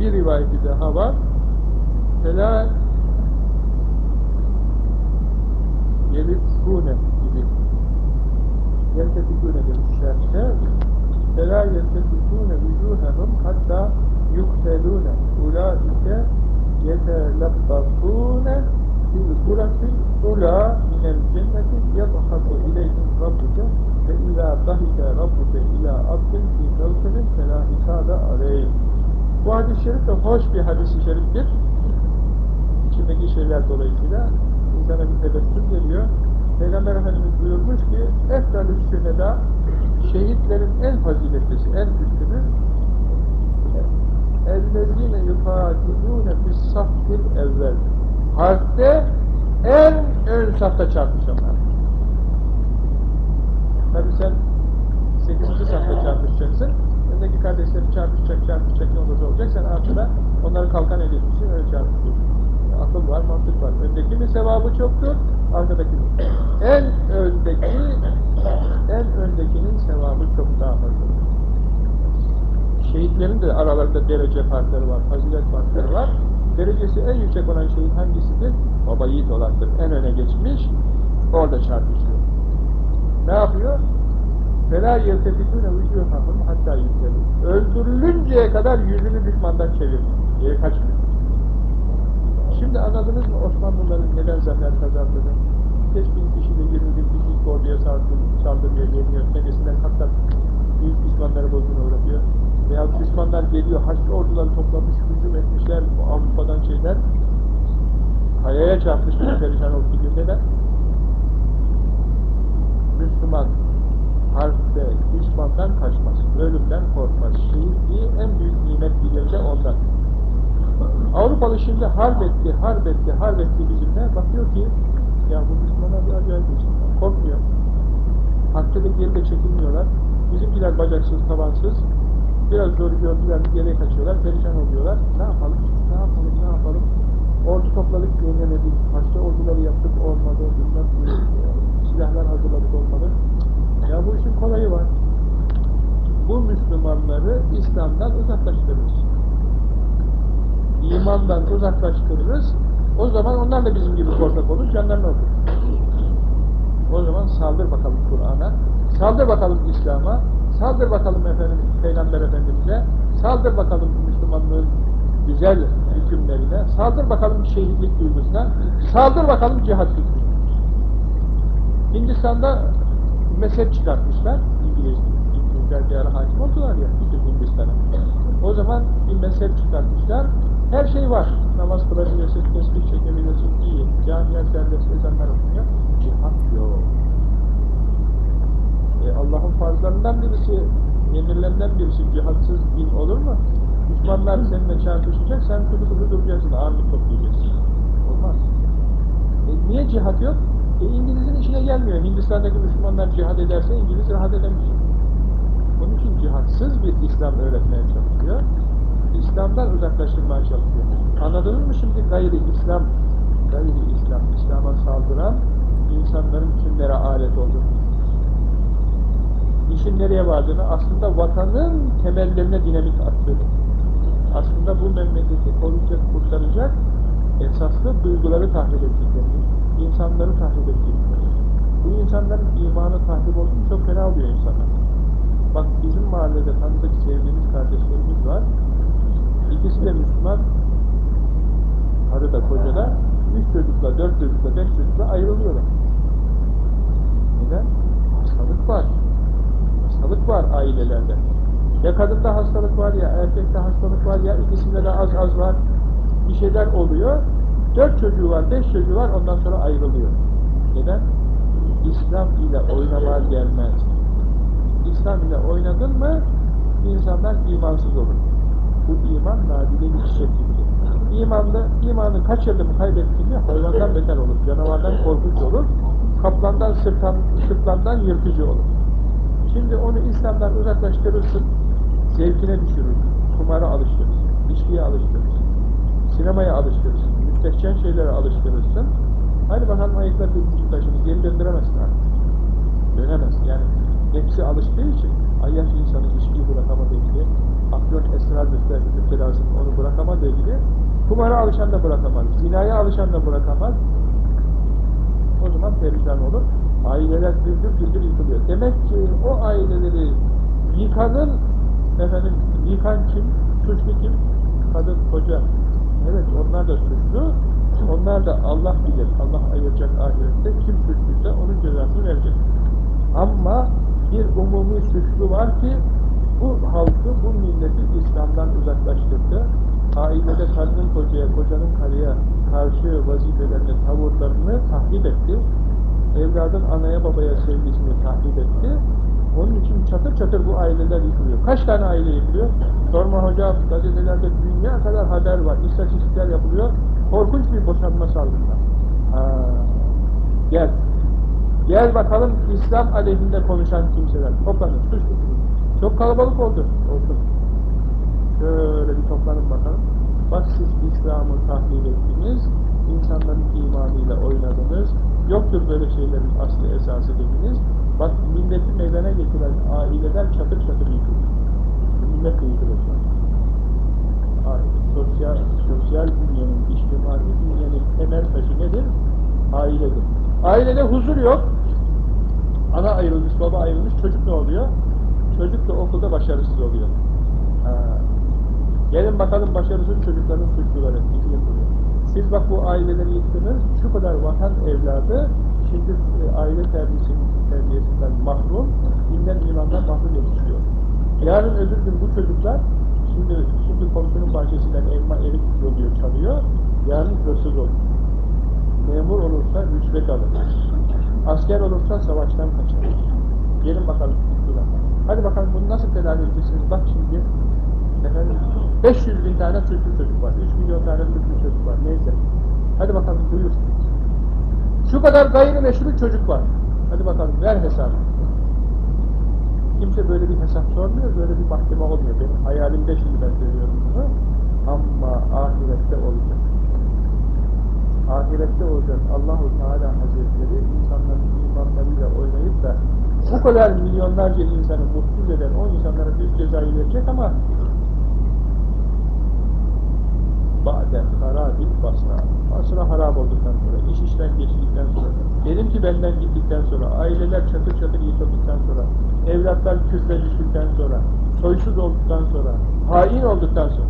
bir rivayeti daha var. فَلَا يَلِفُونَ gibi يَلْتَفِتُونَ demiş şerhte فَلَا يَلْتَفِتُونَ وُجُوهَهُمْ hatta يُقْتَلُونَ اُولَٰئِكَ يَتَلَبَّطُونَ fil gurafil ula minel cenneti yadhaku ileyhim rabbuke ve ila dahike rabbuke ila abdin fi mevkenin fela hisade aleyh. Bu hadis-i şerif de hoş bir hadis-i şeriftir. İçindeki şeyler dolayısıyla insana bir tebessüm geliyor. Peygamber Efendimiz buyurmuş ki Efdalü şüheda şehitlerin en faziletlisi, en üstünü اَلَّذ۪ينَ يُقَاتِلُونَ فِي الصَّفِّ الْاَوَّلِ Harpte en ön safta çarpışanlar. Tabi sen 8. safta çarpışacaksın. Öndeki kardeşlerin çarpışacak, çarpışacak ne olursa olacak. Sen arkada onları kalkan edilmişsin, öyle çarpışıyorsun. Akıl var, mantık var. Öndeki sevabı çoktur, arkadaki mi? En öndeki, en öndekinin sevabı çok daha fazladır. Şehitlerin de aralarında derece farkları var, fazilet farkları var. Derecesi en yüksek olan şeyin hangisidir? Baba yiğit olandır. En öne geçmiş, orada çarpışıyor. Ne yapıyor? فَلَا يَلْتَفِتُونَ وُجُوهَهُمْ hatta يُكْتَلُوا Öldürülünceye kadar yüzünü düşmandan çevirir. Geri kaçmıyor. Şimdi anladınız mı Osmanlıların neden zafer kazandığını? bin kişi de 20 bin kişi ilk orduya saldır, saldırıya geliyor. Kendisinden kat kat büyük düşmanları bozguna uğratıyor. Veya düşmanlar geliyor, Haçlı orduları toplamış, hücum etmişler, Avrupa'dan şeyler, kayaya çarpmış [CLEARS THROAT] bir perişan günde de Müslüman harpte düşmandan kaçmaz, ölümden korkmaz. Şehitliği en büyük nimet bilirse ondan. Avrupalı şimdi harp etti, harp etti, harp etti bizimle. Bakıyor ki ya bu Müslümanlar bir acayip. Korkmuyor. De geri de çekilmiyorlar. Bizimkiler bacaksız, tabansız. Biraz zor gördüler, geriye kaçıyorlar, perişan oluyorlar. Ne yapalım, ne yapalım, ne yapalım? Ordu topladık, yenemedik. Başta orduları yaptık, olmadı. Bilmem silahlar hazırladık, olmadı. Ya bu işin kolayı var. Bu Müslümanları İslam'dan uzaklaştırırız. İmandan uzaklaştırırız. O zaman onlar da bizim gibi korkak olur, canlarına okur. O zaman saldır bakalım Kur'an'a, saldır bakalım İslam'a, saldır bakalım efendim Peygamber Efendimiz'e, saldır bakalım Müslümanlığın güzel hükümlerine, saldır bakalım şehitlik duygusuna, saldır bakalım cihat fikrine. Hindistan'da mezhep çıkartmışlar, İngiliz, İngilizler bir ara hakim oldular ya, bütün Hindistan'a. O zaman bir mezhep çıkartmışlar, her şey var. Namaz kılabilirsin, tesbih çekebilirsin, iyi. Camiler serbest, ezanlar okunuyor. Cihat yok. E, Allah'ın farzlarından birisi, emirlerinden birisi cihatsız din olur mu? Düşmanlar seninle çarpışacak, sen kılı kılı duracaksın, ağırlık toplayacaksın. Olmaz. E, niye cihat yok? E, İngiliz'in işine gelmiyor. Hindistan'daki Müslümanlar cihad ederse İngiliz rahat edemez. Onun için cihatsız bir İslam öğretmeye çalışıyor. İslam'dan uzaklaştırmaya çalışıyor. Anladınız mı şimdi gayri İslam, gayri İslam, İslam'a saldıran insanların kimlere alet olduğunu. İşin nereye vardığını, aslında vatanın temellerine dinamit attığını, aslında bu memleketi koruyacak, kurtaracak esaslı duyguları tahrip ettiklerini, insanları tahrip ettiklerini. Bu insanların imanı tahrip oldu mu çok fena oluyor insanlar. Bak bizim mahallede tanıdık sevdiğimiz kardeşlerimiz var. İkisi de Müslüman, karı da koca da, üç çocukla, dört çocukla, beş çocukla ayrılıyorlar. Neden? Hastalık var. Hastalık var ailelerde. Ya kadında hastalık var ya erkekte hastalık var ya ikisinde de az az var. Bir şeyler oluyor. Dört çocuğu var, beş çocuğu var ondan sonra ayrılıyor. Neden? İslam ile oynamaya gelmez. İslam ile oynadın mı insanlar imansız olur. Bu iman nadide çiçek gibidir. İmanlı, imanı kaçırdı mı kaybetti mi hayvandan beter olur, canavardan korkunç olur, kaplandan, sırtlan, sırtlandan yırtıcı olur. Şimdi onu İslam'dan uzaklaştırırsın, zevkine düşürürsün, kumara alıştırırsın, içkiye alıştırırsın, sinemaya alıştırırsın, müstehcen şeylere alıştırırsın. Hadi bakalım ayıklar bir taşını geri döndüremezsin artık. Dönemez. Yani hepsi alıştığı için ayyaş insanı içkiyi bırakamadığı gibi, afyon esrar müptelasını onu bırakamadığı gibi, kumara alışan da bırakamaz, zinaya alışan da bırakamaz. O zaman perişan olur. Aileler güldür güldür yıkılıyor. Demek ki o aileleri yıkanın, efendim, yıkan kim? Suçlu kim? Kadın, koca. Evet, onlar da suçlu. Onlar da Allah bilir. Allah ayıracak ahirette. Kim suçluysa onun cezasını verecek. Ama bir umumi suçlu var ki bu halkı, bu milleti İslam'dan uzaklaştırdı. Ailede kadının kocaya, kocanın karıya karşı vazifelerini, tavırlarını tahrip etti. Evladın anaya babaya sevgisini tahrip etti. Onun için çatır çatır bu aileler yıkılıyor. Kaç tane aile yıkılıyor? Sorma hocam, gazetelerde dünya kadar haber var, istatistikler yapılıyor. Korkunç bir boşanma salgınlar. Ha, gel. Gel bakalım İslam aleyhinde konuşan kimseler. Toplanın, suçlu. Çok kalabalık oldu. Olsun. Şöyle bir toplanın bakalım. Bak siz İslam'ı tahlil ettiniz, insanların imanıyla oynadınız, yoktur böyle şeylerin aslı esası dediniz. Bak milleti meydana getiren aileler çatır çatır yıkılır. Millet de yıkılır Sosyal, sosyal dünyanın, içtimai dünyanın temel taşı nedir? Ailedir. Ailede huzur yok. Ana ayrılmış, baba ayrılmış, çocuk ne oluyor? Çocuk da okulda başarısız oluyor. Ha. Gelin bakalım başarısız çocukların suçluları. Siz bak bu aileleri yıktınız, şu kadar vatan evladı şimdi e, aile terbiyesinden mahrum, dinden imandan mahrum yetişiyor. Yarın öbür gün bu çocuklar, şimdi şimdi komşunun bahçesinden elma erik yoluyor, çalıyor, yarın hırsız olur. Memur olursa rüşvet alır. Asker olursa savaştan kaçar. Gelin bakalım. Hadi bakalım bunu nasıl tedavi edeceksiniz? Bak şimdi efendim 500 bin tane suçlu çocuk var. 3 milyon tane suçlu çocuk var. Neyse. Hadi bakalım buyur. Şu kadar gayrimeşru çocuk var. Hadi bakalım ver hesabı. Kimse böyle bir hesap sormuyor, böyle bir mahkeme olmuyor. Benim hayalimde şimdi ben söylüyorum bunu. Ama ahirette olacak. Ahirette olacak. Allahu Teala Hazretleri insanların imanlarıyla oynayıp da bu kadar milyonlarca insanı mutsuz eden o insanlara büyük cezayı verecek ama Ba'de harabil basra. Basra harap olduktan sonra, iş işten geçtikten sonra, benimki benden gittikten sonra, aileler çatır çatır yıkıldıktan sonra, evlatlar küfre düştükten sonra, soysuz olduktan sonra, hain olduktan sonra.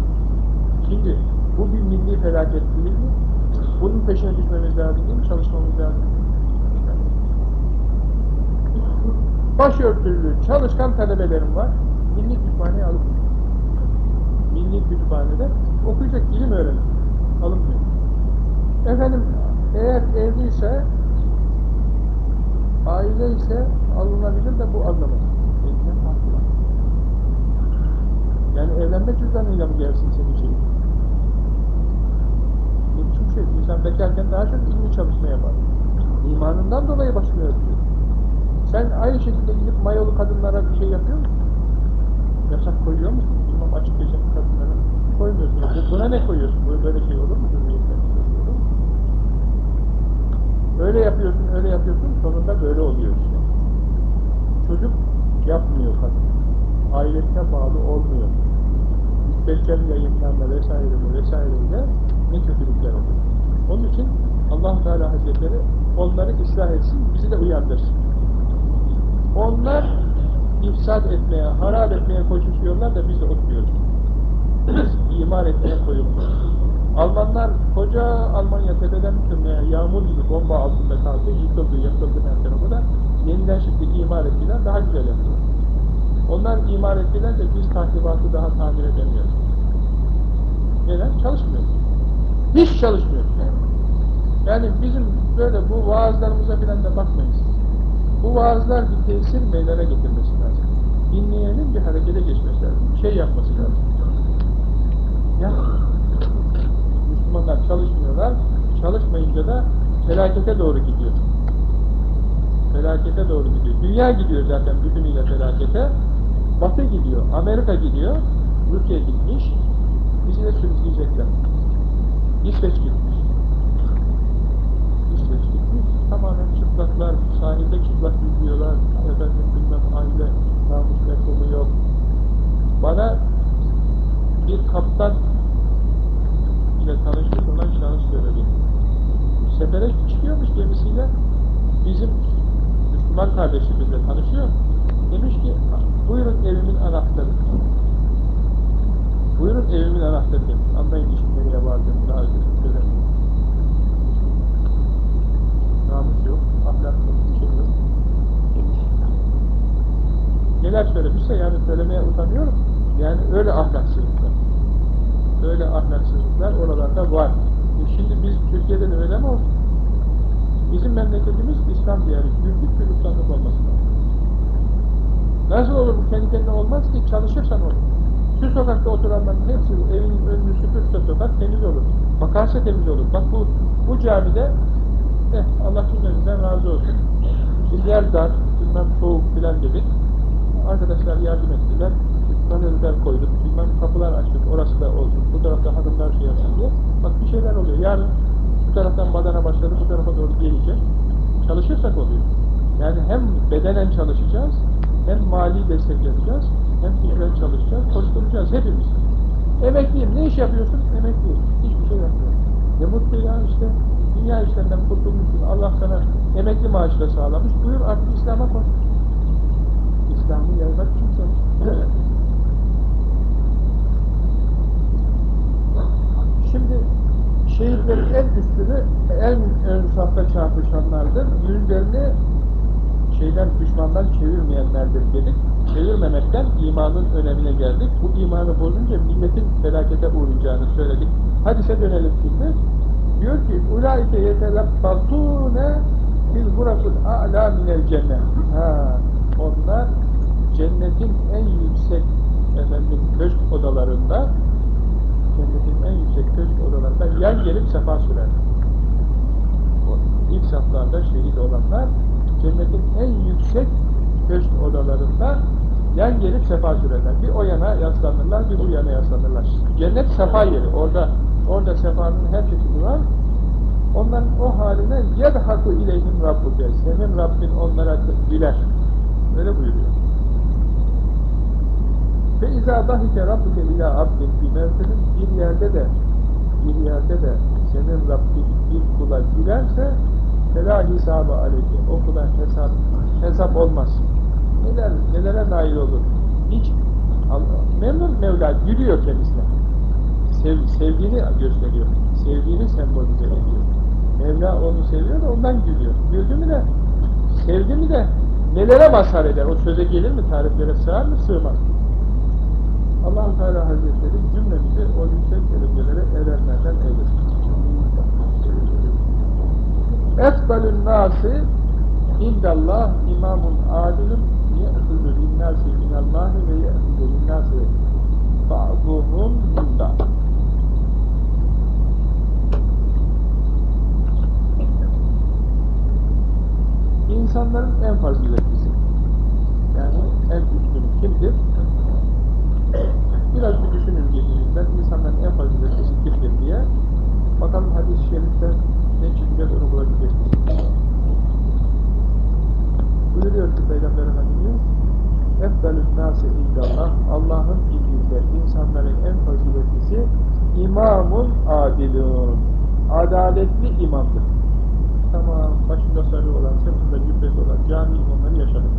Şimdi bu bir milli felaket değil mi? Bunun peşine düşmemiz lazım değil mi? Çalışmamız lazım. Başörtülü, çalışkan talebelerim var. Milli kütüphaneye alıp Milli Kütüphane'de okuyacak ilim öğrenir. Alınmıyor. Efendim eğer evliyse aile ise alınabilir de bu var. Yani evlenme cüzdanıyla mı gelsin senin şeyin? Ne biçim şey? İnsan bekarken daha çok ilmi çalışma yapar. İmanından dolayı başını örtüyor. Sen aynı şekilde gidip mayolu kadınlara bir şey yapıyor musun? Yasak koyuyor musun? İmam açık geçen kadınlara koymuyorsun. Buna ne koyuyorsun? Böyle, böyle şey olur mu? Öyle yapıyorsun, öyle yapıyorsun, sonunda böyle oluyor işte. Çocuk yapmıyor kadın. Ailesine bağlı olmuyor. Müstehcen yayınlarla vesaire vesaireyle ne kötülükler oluyor. Onun için allah Teala Hazretleri onları ıslah etsin, bizi de uyandırsın. Onlar ifsad etmeye, harap etmeye koşuşuyorlar da biz de oturuyoruz. Biz [CLEARS THROAT] iman etmeye koyulmuyoruz. Almanlar, koca Almanya tepeden tırnağa yağmur gibi bomba altında kaldı, yıkıldı, yakıldı her tarafı da yeniden şimdi imar ettiler, daha güzel yaptılar. Onlar imar ettiler de biz tahribatı daha tamir edemiyoruz. Neden? Çalışmıyoruz. Hiç çalışmıyoruz. Yani bizim böyle bu vaazlarımıza filan da bakmayız. Bu vaazlar bir tesir meydana getirmesi. Dinleyenin bir harekete geçmesi lazım. Bir şey yapması lazım. Ya Müslümanlar çalışmıyorlar. Çalışmayınca da felakete doğru gidiyor. Felakete doğru gidiyor. Dünya gidiyor zaten bütünüyle felakete. Batı gidiyor, Amerika gidiyor, Rusya gitmiş, bizi de sürükleyecekler. İsveç gitmiş. İsveç gitmiş, tamamen çıplaklar, sahilde çıplak yüzüyorlar, efendim bilmem aile, namus mefhumu yok. Bana bir kaptan ile tanışmış olan şahıs söyledi. Sefere çıkıyormuş gemisiyle, bizim Müslüman kardeşimizle tanışıyor. Demiş ki, buyurun evimin anahtarı. Buyurun evimin anahtarı demiş. Anlayın işin nereye daha önce söyledim. Namus yok, ahlak yok, bir şey yok. Neler söylemişse yani söylemeye utanıyorum. Yani öyle ahlaksızlıklar. Öyle ahlaksızlıklar oralarda var. E şimdi biz Türkiye'de de öyle mi oldu? Bizim memleketimiz İslam diyarı. Güllük gülistanlık olması lazım. Nasıl olur bu kendi kendine olmaz ki çalışırsan olur. Şu sokakta oturanların hepsi evinin önünü süpürse sokak temiz olur. Bakarsa temiz olur. Bak bu bu camide eh, Allah cümlesinden razı olsun. Biz yer dar, bilmem soğuk filan dedik. Arkadaşlar yardım ettiler. Panelden koyduk, bilmem kapılar açtık, orası da olsun, bu tarafta hanımlar şey yapsın diye. Bak bir şeyler oluyor. Yarın bu taraftan badana başladı, bu tarafa doğru gelecek. Çalışırsak oluyor. Yani hem bedenen çalışacağız, hem mali destek yapacağız, hem fikren çalışacağız, koşturacağız hepimiz. Emekliyim, ne iş yapıyorsun? Emekliyim, hiçbir şey yapmıyorum. Ne mutlu ya işte, dünya işlerinden kurtulmuşsun, Allah sana emekli maaşı da sağlamış, buyur artık İslam'a koş. İslam'ı yaymak çalış. [CLEARS THROAT] Şimdi şehitlerin en üstünü en ön safta çarpışanlardır. Yüzde düşmandan çevirmeyenlerdir dedik. Çevirmemekten imanın önemine geldik. Bu imanı bozunca milletin felakete uğrayacağını söyledik. Hadise dönelim şimdi. Diyor ki ulaike yetelabbatune fil buraful a'la minel cennet. Ha, cennetin en yüksek efendim köşk odalarında cennetin en yüksek köşk odalarında yan gelip sefa sürer. İlk saflarda şehit olanlar cennetin en yüksek köşk odalarında yan gelip sefa sürerler. Bir o yana yaslanırlar, bir bu yana yaslanırlar. Cennet sefa yeri. Orada orada sefanın her çeşidi var. Onların o haline yedhaku ileyhim rabbuke. Senin Rabbin onlara güler. Öyle buyuruyor. Fe izâ dahike rabbuke ilâ abdin bir mevkinin bir yerde de bir yerde de senin Rabbin bir kula gülerse felâ hesabı aleyke. O kula hesap, hesap olmaz. Neler, nelere nail olur? Hiç Allah, memnun Mevla gülüyor kendisine. Sev, sevdiğini gösteriyor. Sevdiğini sembolize ediyor. Mevla onu seviyor da ondan gülüyor. Güldü mü de, sevdi mi de nelere mazhar eder? O söze gelir mi? Tariflere sığar mı? Sığmaz. Allah Teala Hazretleri cümlemizi o yüksek derecelere erenlerden eylesin. Efdalün nasi indallah imamun adilun ye'hudu linnâsi minallahi ve ye'hudu linnâsi ba'duhum min ba'd. İnsanların en faziletlisi, yani en üstünü kimdir? Biraz bir düşünün birbirinizden, insanların en faziletlisi kimdir diye. Bakalım hadis-i şeriften ne çıkacak onu bulabilecek? Buyuruyor ki Peygamber Efendimiz, Efdalün nâse illallah, Allah'ın ilginde insanların en faziletlisi imamun adilun, adaletli imamdır. Tamam, başında sarı olan, sırtında cübbesi olan cami imamları yaşadık.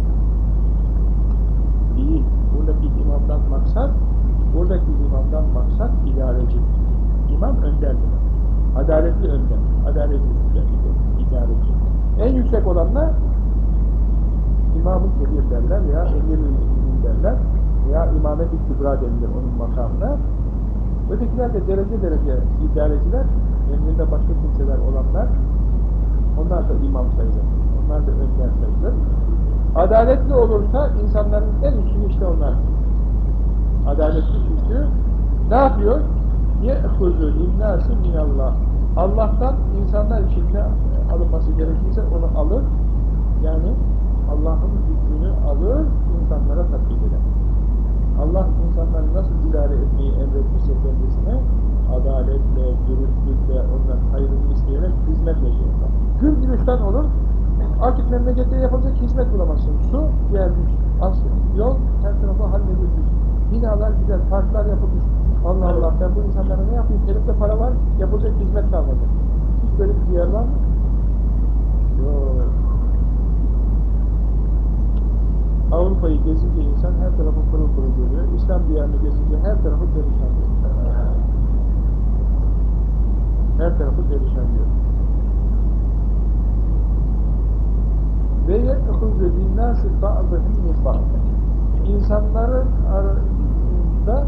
Değil, buradaki imamdan maksat, buradaki imamdan maksat idareci. İmam önderdir. Adaletli önder, adaletli idareci. En yüksek olanlar İmam-ı Kebir derler veya Emir-i derler veya İmamet-i Kübra denilir onun makamına. Ötekiler de derece derece idareciler, emrinde başka kimseler olanlar, onlar da imam sayılır. Onlar da önder sayılır. Adaletli olursa insanların en üstünü işte onlar. Adaletli çünkü ne yapıyor? يَأْخُذُ النَّاسِ مِنَ اللّٰهِ Allah'tan insanlar için ne alınması gerekirse onu alır. Yani Allah'ın hükmünü alır, insanlara tatbik eder. Allah insanları nasıl idare etmeyi emretmişse kendisine, adaletle, dürüstlükle, onların hayrını isteyerek hizmetle yapar. Gül gülistan olur, artık memlekette yapılacak hizmet bulamazsın. Su gelmiş, az yol her tarafa halledilmiş. Binalar güzel, parklar yapılmış. Allah Allah ben bu insanlara ne yapayım? Elimde para var, yapılacak hizmet kalmadı. Hiç böyle bir yer var mı? Yok. Avrupa'yı gezince insan her tarafı pırıl pırıl görüyor. İslam diyarını gezince her tarafı perişan görüyor. Her tarafı perişan görüyor. Ve ye'huzu linnâsi ba'dahum min ba'd. İnsanların arasında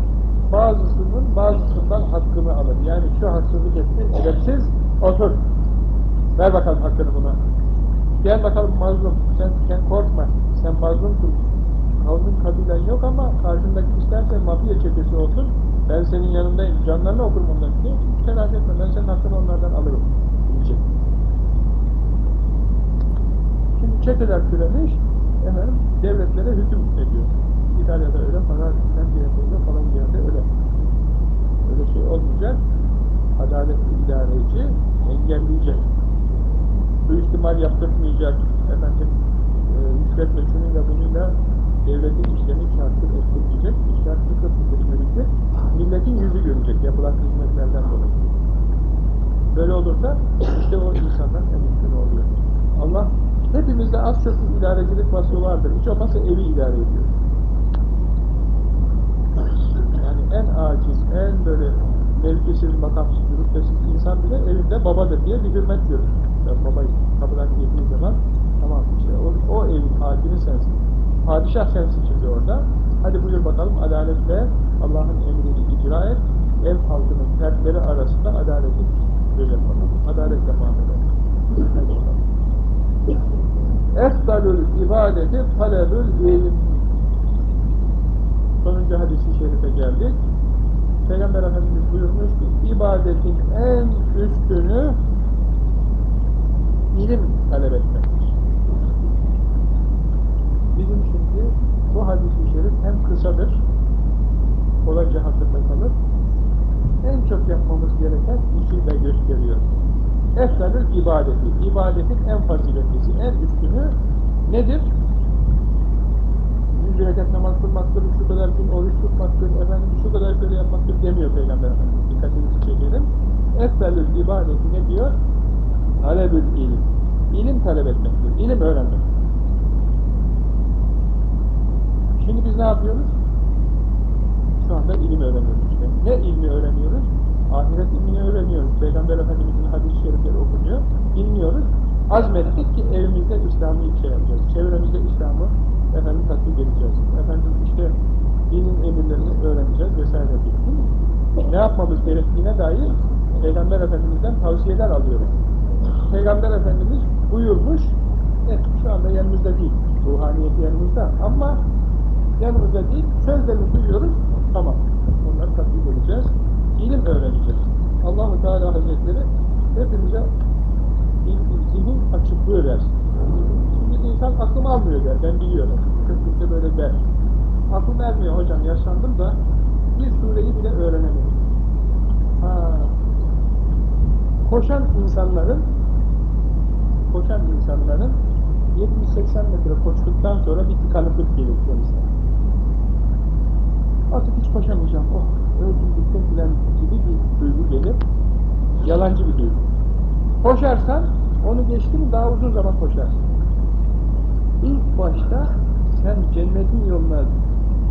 bazısının bazısından hakkını alır. Yani şu haksızlık etti, edepsiz, otur. Ver bakalım hakkını buna. Gel bakalım mazlum, sen, sen korkma, sen mazlumsun. Kavmin kabilen yok ama karşındaki isterse mafya çetesi olsun, ben senin yanındayım, canlarını okurum onların diye. Hiç telaş etme, ben senin hakkını onlardan alırım. Diyecek. Şimdi çeteler türemiş, efendim, devletlere hüküm ediyor. İtalya'da öyle, filan yerde falan yerde öyle. Öyle şey olmayacak. Adaletli idareci engelleyecek. Suistimal yaptırmayacak. Efendim, e, rüşvetle, şunuyla, bunuyla devletin işlerini çarptır ettirmeyecek. İşler tıkır yürüyecek. Milletin yüzü görecek yapılan hizmetlerden dolayı. Böyle olursa işte o insanlar en üstün oluyor. Allah hepimizde az çok bir idarecilik vasfı vardır. Hiç olmazsa evi idare ediyor. Yani en aciz, en böyle mevkisiz, makamsız, rütbesiz insan bile evinde babadır diye bir hürmet görür. Yani baba kapıdan girdiği zaman Tamam işte o, o evin hakimi sensin. Padişah sensin şimdi orada. Hadi buyur bakalım adaletle Allah'ın emrini icra et. Ev halkının fertleri arasında adaleti gözetme. Adaletle muamele et. Hadi Efdalül ibadeti talebül ilim. Sonuncu hadisi şerife geldik. Peygamber Efendimiz buyurmuş ki ibadetin en üstünü ilim talep etmektir. Bizim şimdi bu hadis-i şerif hem kısadır, kolayca hatırda kalır, en çok yapmamız gereken işi de gösteriyor. Eftalül ibadeti, ibadetin en faziletlisi, en üstünü nedir? Yüz rekat namaz kılmaktır, şu kadar gün oruç tutmaktır, efendim şu kadar şöyle yapmaktır demiyor Peygamber Efendimiz. Dikkatinizi çekelim. Eftalül ibadeti ne diyor? Talebül ilim. İlim talep etmektir, ilim öğrenmek. Şimdi biz ne yapıyoruz? Şu anda ilim öğreniyoruz işte. Ne ilmi öğreniyoruz? Ahiret ilmini öğreniyoruz. Peygamber Efendimiz'in hadis-i şerifleri okunuyor. Dinliyoruz. Azmettik ki evimizde İslam'ı şey yapacağız. Çevremizde İslam'ı efendim tatbik edeceğiz. Efendim işte dinin emirlerini öğreneceğiz vesaire değil mi? Ne yapmamız gerektiğine dair Peygamber Efendimiz'den tavsiyeler alıyoruz. Peygamber Efendimiz buyurmuş, evet, şu anda yanımızda değil, ruhaniyeti yanımızda ama yanımızda değil, sözlerini duyuyoruz, tamam, onları tatbik edeceğiz, ilim öğreneceğiz. Allahu Teala Hazretleri hepimize zihin açıklığı versin. Şimdi insan aklım almıyor der, ben biliyorum. Kırklıkta böyle der. Aklım ermiyor hocam, yaşlandım da bir sureyi bile öğrenemedim. Ha. Koşan insanların koşan insanların 70-80 metre koştuktan sonra bir tıkanıklık gelir kendisine. Artık hiç koşamayacağım, oh bittim filan gibi bir duygu gelir. Yalancı bir duygu. Koşarsan, onu geçtin daha uzun zaman koşarsın. İlk başta sen cennetin yoluna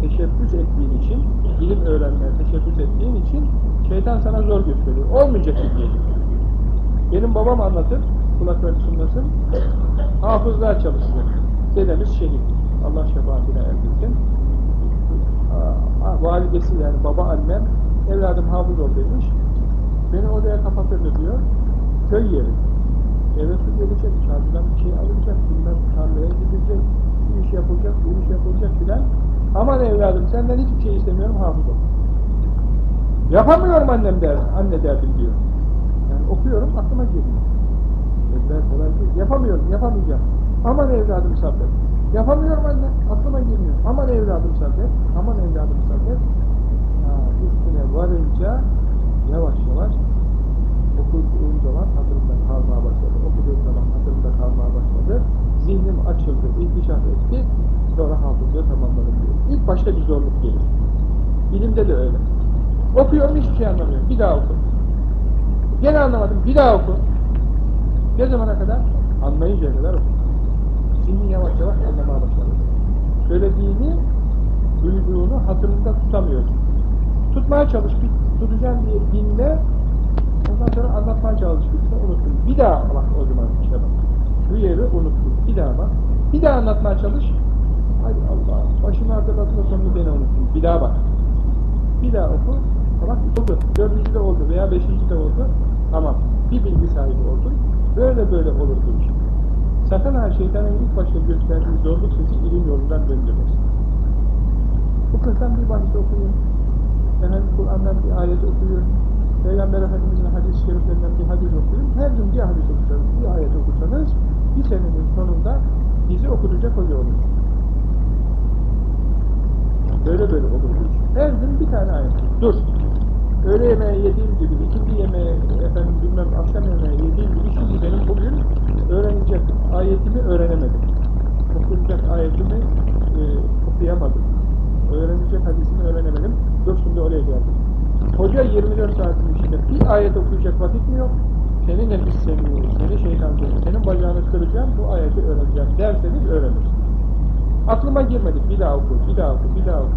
teşebbüs ettiğin için, ilim öğrenmeye teşebbüs ettiğin için şeytan sana zor gösteriyor. Olmayacak bir şey. Benim babam anlatır, kulakları çınlasın, hafızlar çalışsın. Dedemiz şehit. Allah şefaatine erdirsin. Validesi yani baba annem, evladım hafız ol demiş. Beni odaya kapatırdı diyor. Köy yeri. Eve su gelecek, çarşıdan bir şey alınacak, bilmem tarlaya gidecek, şu iş yapılacak, bu iş yapılacak filan. Aman evladım senden hiçbir şey istemiyorum, hafız ol. Yapamıyorum annem der, anne derdim diyor. Yani okuyorum, aklıma geliyor. Ezber kolay değil. Yapamıyorum, yapamayacağım. Aman evladım sabret. Yapamıyorum anne, aklıma gelmiyor. Aman evladım sabret, aman evladım sabret. Üstüne varınca yavaş yavaş okuduğum zaman hatırımda kalmaya başladı. Okuduğum zaman hatırımda kalmaya başladı. Zihnim açıldı, ihtişaf etti. Sonra hafızlığı tamamladım diyor. İlk başta bir zorluk gelir. Bilimde de öyle. Okuyorum hiçbir şey anlamıyorum. Bir daha oku. Gene anlamadım. Bir daha oku. Ne zamana kadar? Anlayıncaya kadar oku. Zihni yavaş yavaş anlamaya başladı. Söylediğini, duyduğunu hatırında tutamıyorsun. Tutmaya çalış, bir tutacağım diye dinle, ondan sonra anlatmaya çalış, bir unuttun. Bir daha bak o zaman işte bak. Şu yeri unuttun. Bir daha bak. Bir daha anlatmaya çalış. Hay Allah, başını hatırlatma sonunu beni unuttun. Bir daha bak. Bir daha oku. Bak oldu. Dördüncü de oldu veya beşinci de oldu. Tamam. Bir bilgi sahibi oldun. Böyle böyle olur bu iş. Sakın ha şeytanın ilk başta gösterdiği zorluk sizi ilim yolundan döndürmesin. Kısım bir bahis okuyun. Efendim Kur'an'dan bir ayet okuyun. Peygamber Efendimiz'in hadis-i şeriflerinden bir hadis okuyun. Her gün bir hadis okursanız, bir ayet okursanız bir senenin sonunda bizi okutacak hoca olur. Böyle böyle iş. Her gün bir tane ayet. Dur. Öğle yemeği yediğim gibi, ikindi yemeği, efendim bilmem akşam yemeği yediğim gibi şimdi benim bugün öğrenecek ayetimi öğrenemedim. Okuyacak ayetimi e, okuyamadım. Öğrenecek hadisimi öğrenemedim. Dur oraya geldim. Hoca 24 saatin içinde bir ayet okuyacak vakit mi yok? Seni nefis semiyor, seni şeytan semiyor, senin bacağını kıracağım, bu ayeti öğreneceğim derseniz öğrenirsiniz. Aklıma girmedi, bir daha oku, bir daha oku, bir daha oku.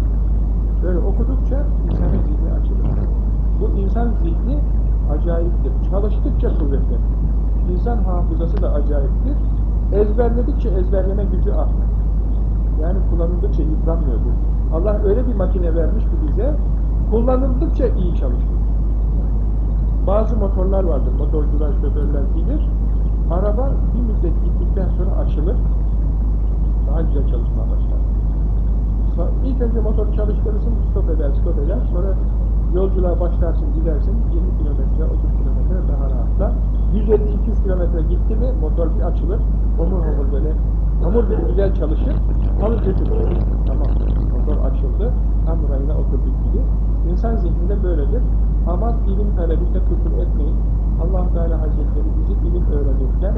Böyle okudukça insanın. Bu insan zihni acayiptir. Çalıştıkça kuvvetlenir. İnsan hafızası da acayiptir. Ezberledikçe ezberleme gücü artar. Yani kullanıldıkça yıpranmıyordur. Allah öyle bir makine vermiş ki bize, kullanıldıkça iyi çalışıyor. Bazı motorlar vardır, motorcular, şoförler bilir. Araba bir müddet gittikten sonra açılır, daha güzel çalışmaya başlar. İlk önce motor çalıştırırsın, stop eder, stop eder. Sonra yolculuğa başlarsın, gidersin. 20 kilometre, 30 kilometre daha rahatlar. 150-200 kilometre gitti mi motor bir açılır. Homur homur böyle, hamur gibi güzel çalışır. Alıp götürür. Tamam, motor açıldı. Tam rayına oturduk gibi. İnsan zihninde böyledir. Ama ilim talebinde kusur etmeyin. allah Teala Hazretleri bizi ilim öğrenirken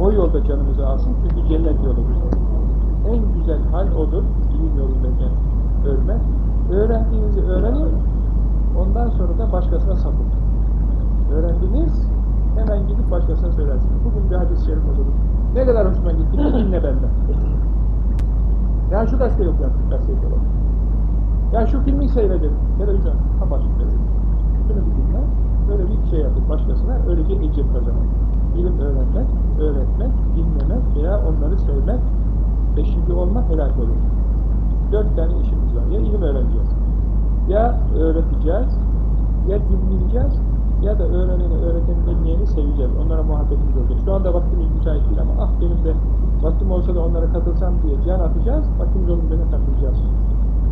o yolda canımızı alsın. Çünkü cennet yoludur. En güzel hal odur. ilim yolundayken ölmek. Öğrendiğinizi öğrenin. Ondan sonra da başkasına sapın. Öğrendiniz, hemen gidip başkasına söylersiniz. Bugün bir hadis-i şerif okudum. Ne kadar hoşuma gitti, dinle benden. Ya şu gazete yok yaptık, gazete yok. Ya şu filmi seyredin, televizyon, ha başlık televizyon. Şunu bir dinle, böyle bir şey yapıp başkasına, öylece ecir kazanın. İlim öğrenmek, öğretmek, dinlemek veya onları sevmek, beşinci olmak helak olur. Dört tane işimiz var. Ya ilim öğreneceğiz, ya öğreteceğiz, ya dinleyeceğiz, ya da öğreneni, öğreteni, dinleyeni seveceğiz. Onlara muhabbetimiz olacak. Şu anda vaktimiz müsait değil ama ah benim de vaktim olsa da onlara katılsam diye can atacağız, vaktimiz olunca da katılacağız.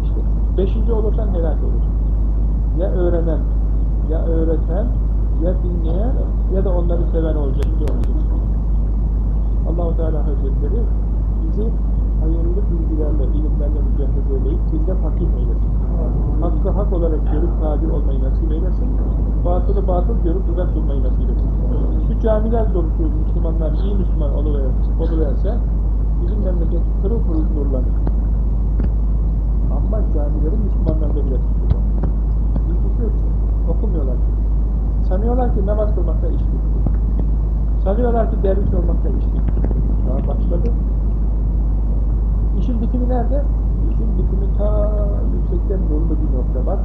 İşte beşinci olursan helak olursun. Ya öğrenen, ya öğreten, ya dinleyen, ya da onları seven olacak. Allah-u Teala Hazretleri bizi hayırlı bilgilerle, ilimlerle mücadele eyleyip dilde fakir eylesin. Hakkı hak olarak görüp tabi olmayı nasip eylesin. Batılı batıl görüp uzak durmayı nasip etsin. Şu camiler dolusu Müslümanlar iyi Müslüman oluverse bizim memleket pırıl pırıl nurlanır. Ama camilerin Müslümanlarında bile tutuyor. Bilgisi yok. Okumuyorlar ki. Sanıyorlar ki namaz kılmakta iş bitti. Sanıyorlar ki derviş olmakta iş bitti. Daha başladı. İşin bitimi nerede? İşin bitimi ta yüksekten nurlu bir nokta bak.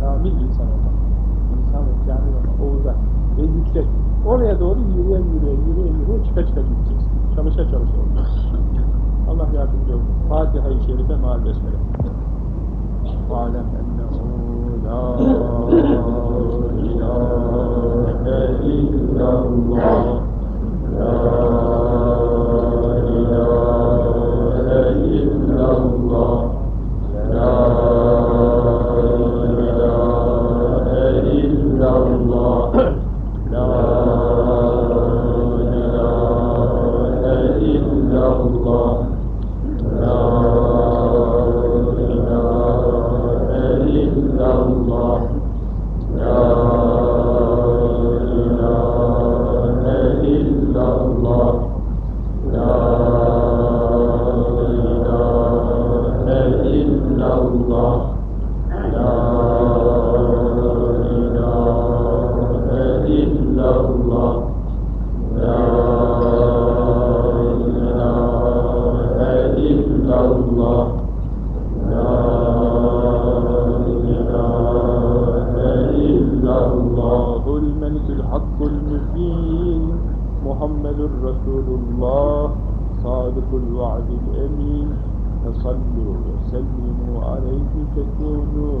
Kamil insan olmak. İnsan ve kamil olmak. O uzak ve yüksek. Oraya doğru yürüye yürüye yürüye yürüye çıka çıka gideceksin. Çalışa çalışa olacak. Allah yardımcı olsun. Fatiha-i Şerife maal besmele. Alem ennehu la ilahe illallah la Aí fica aqui no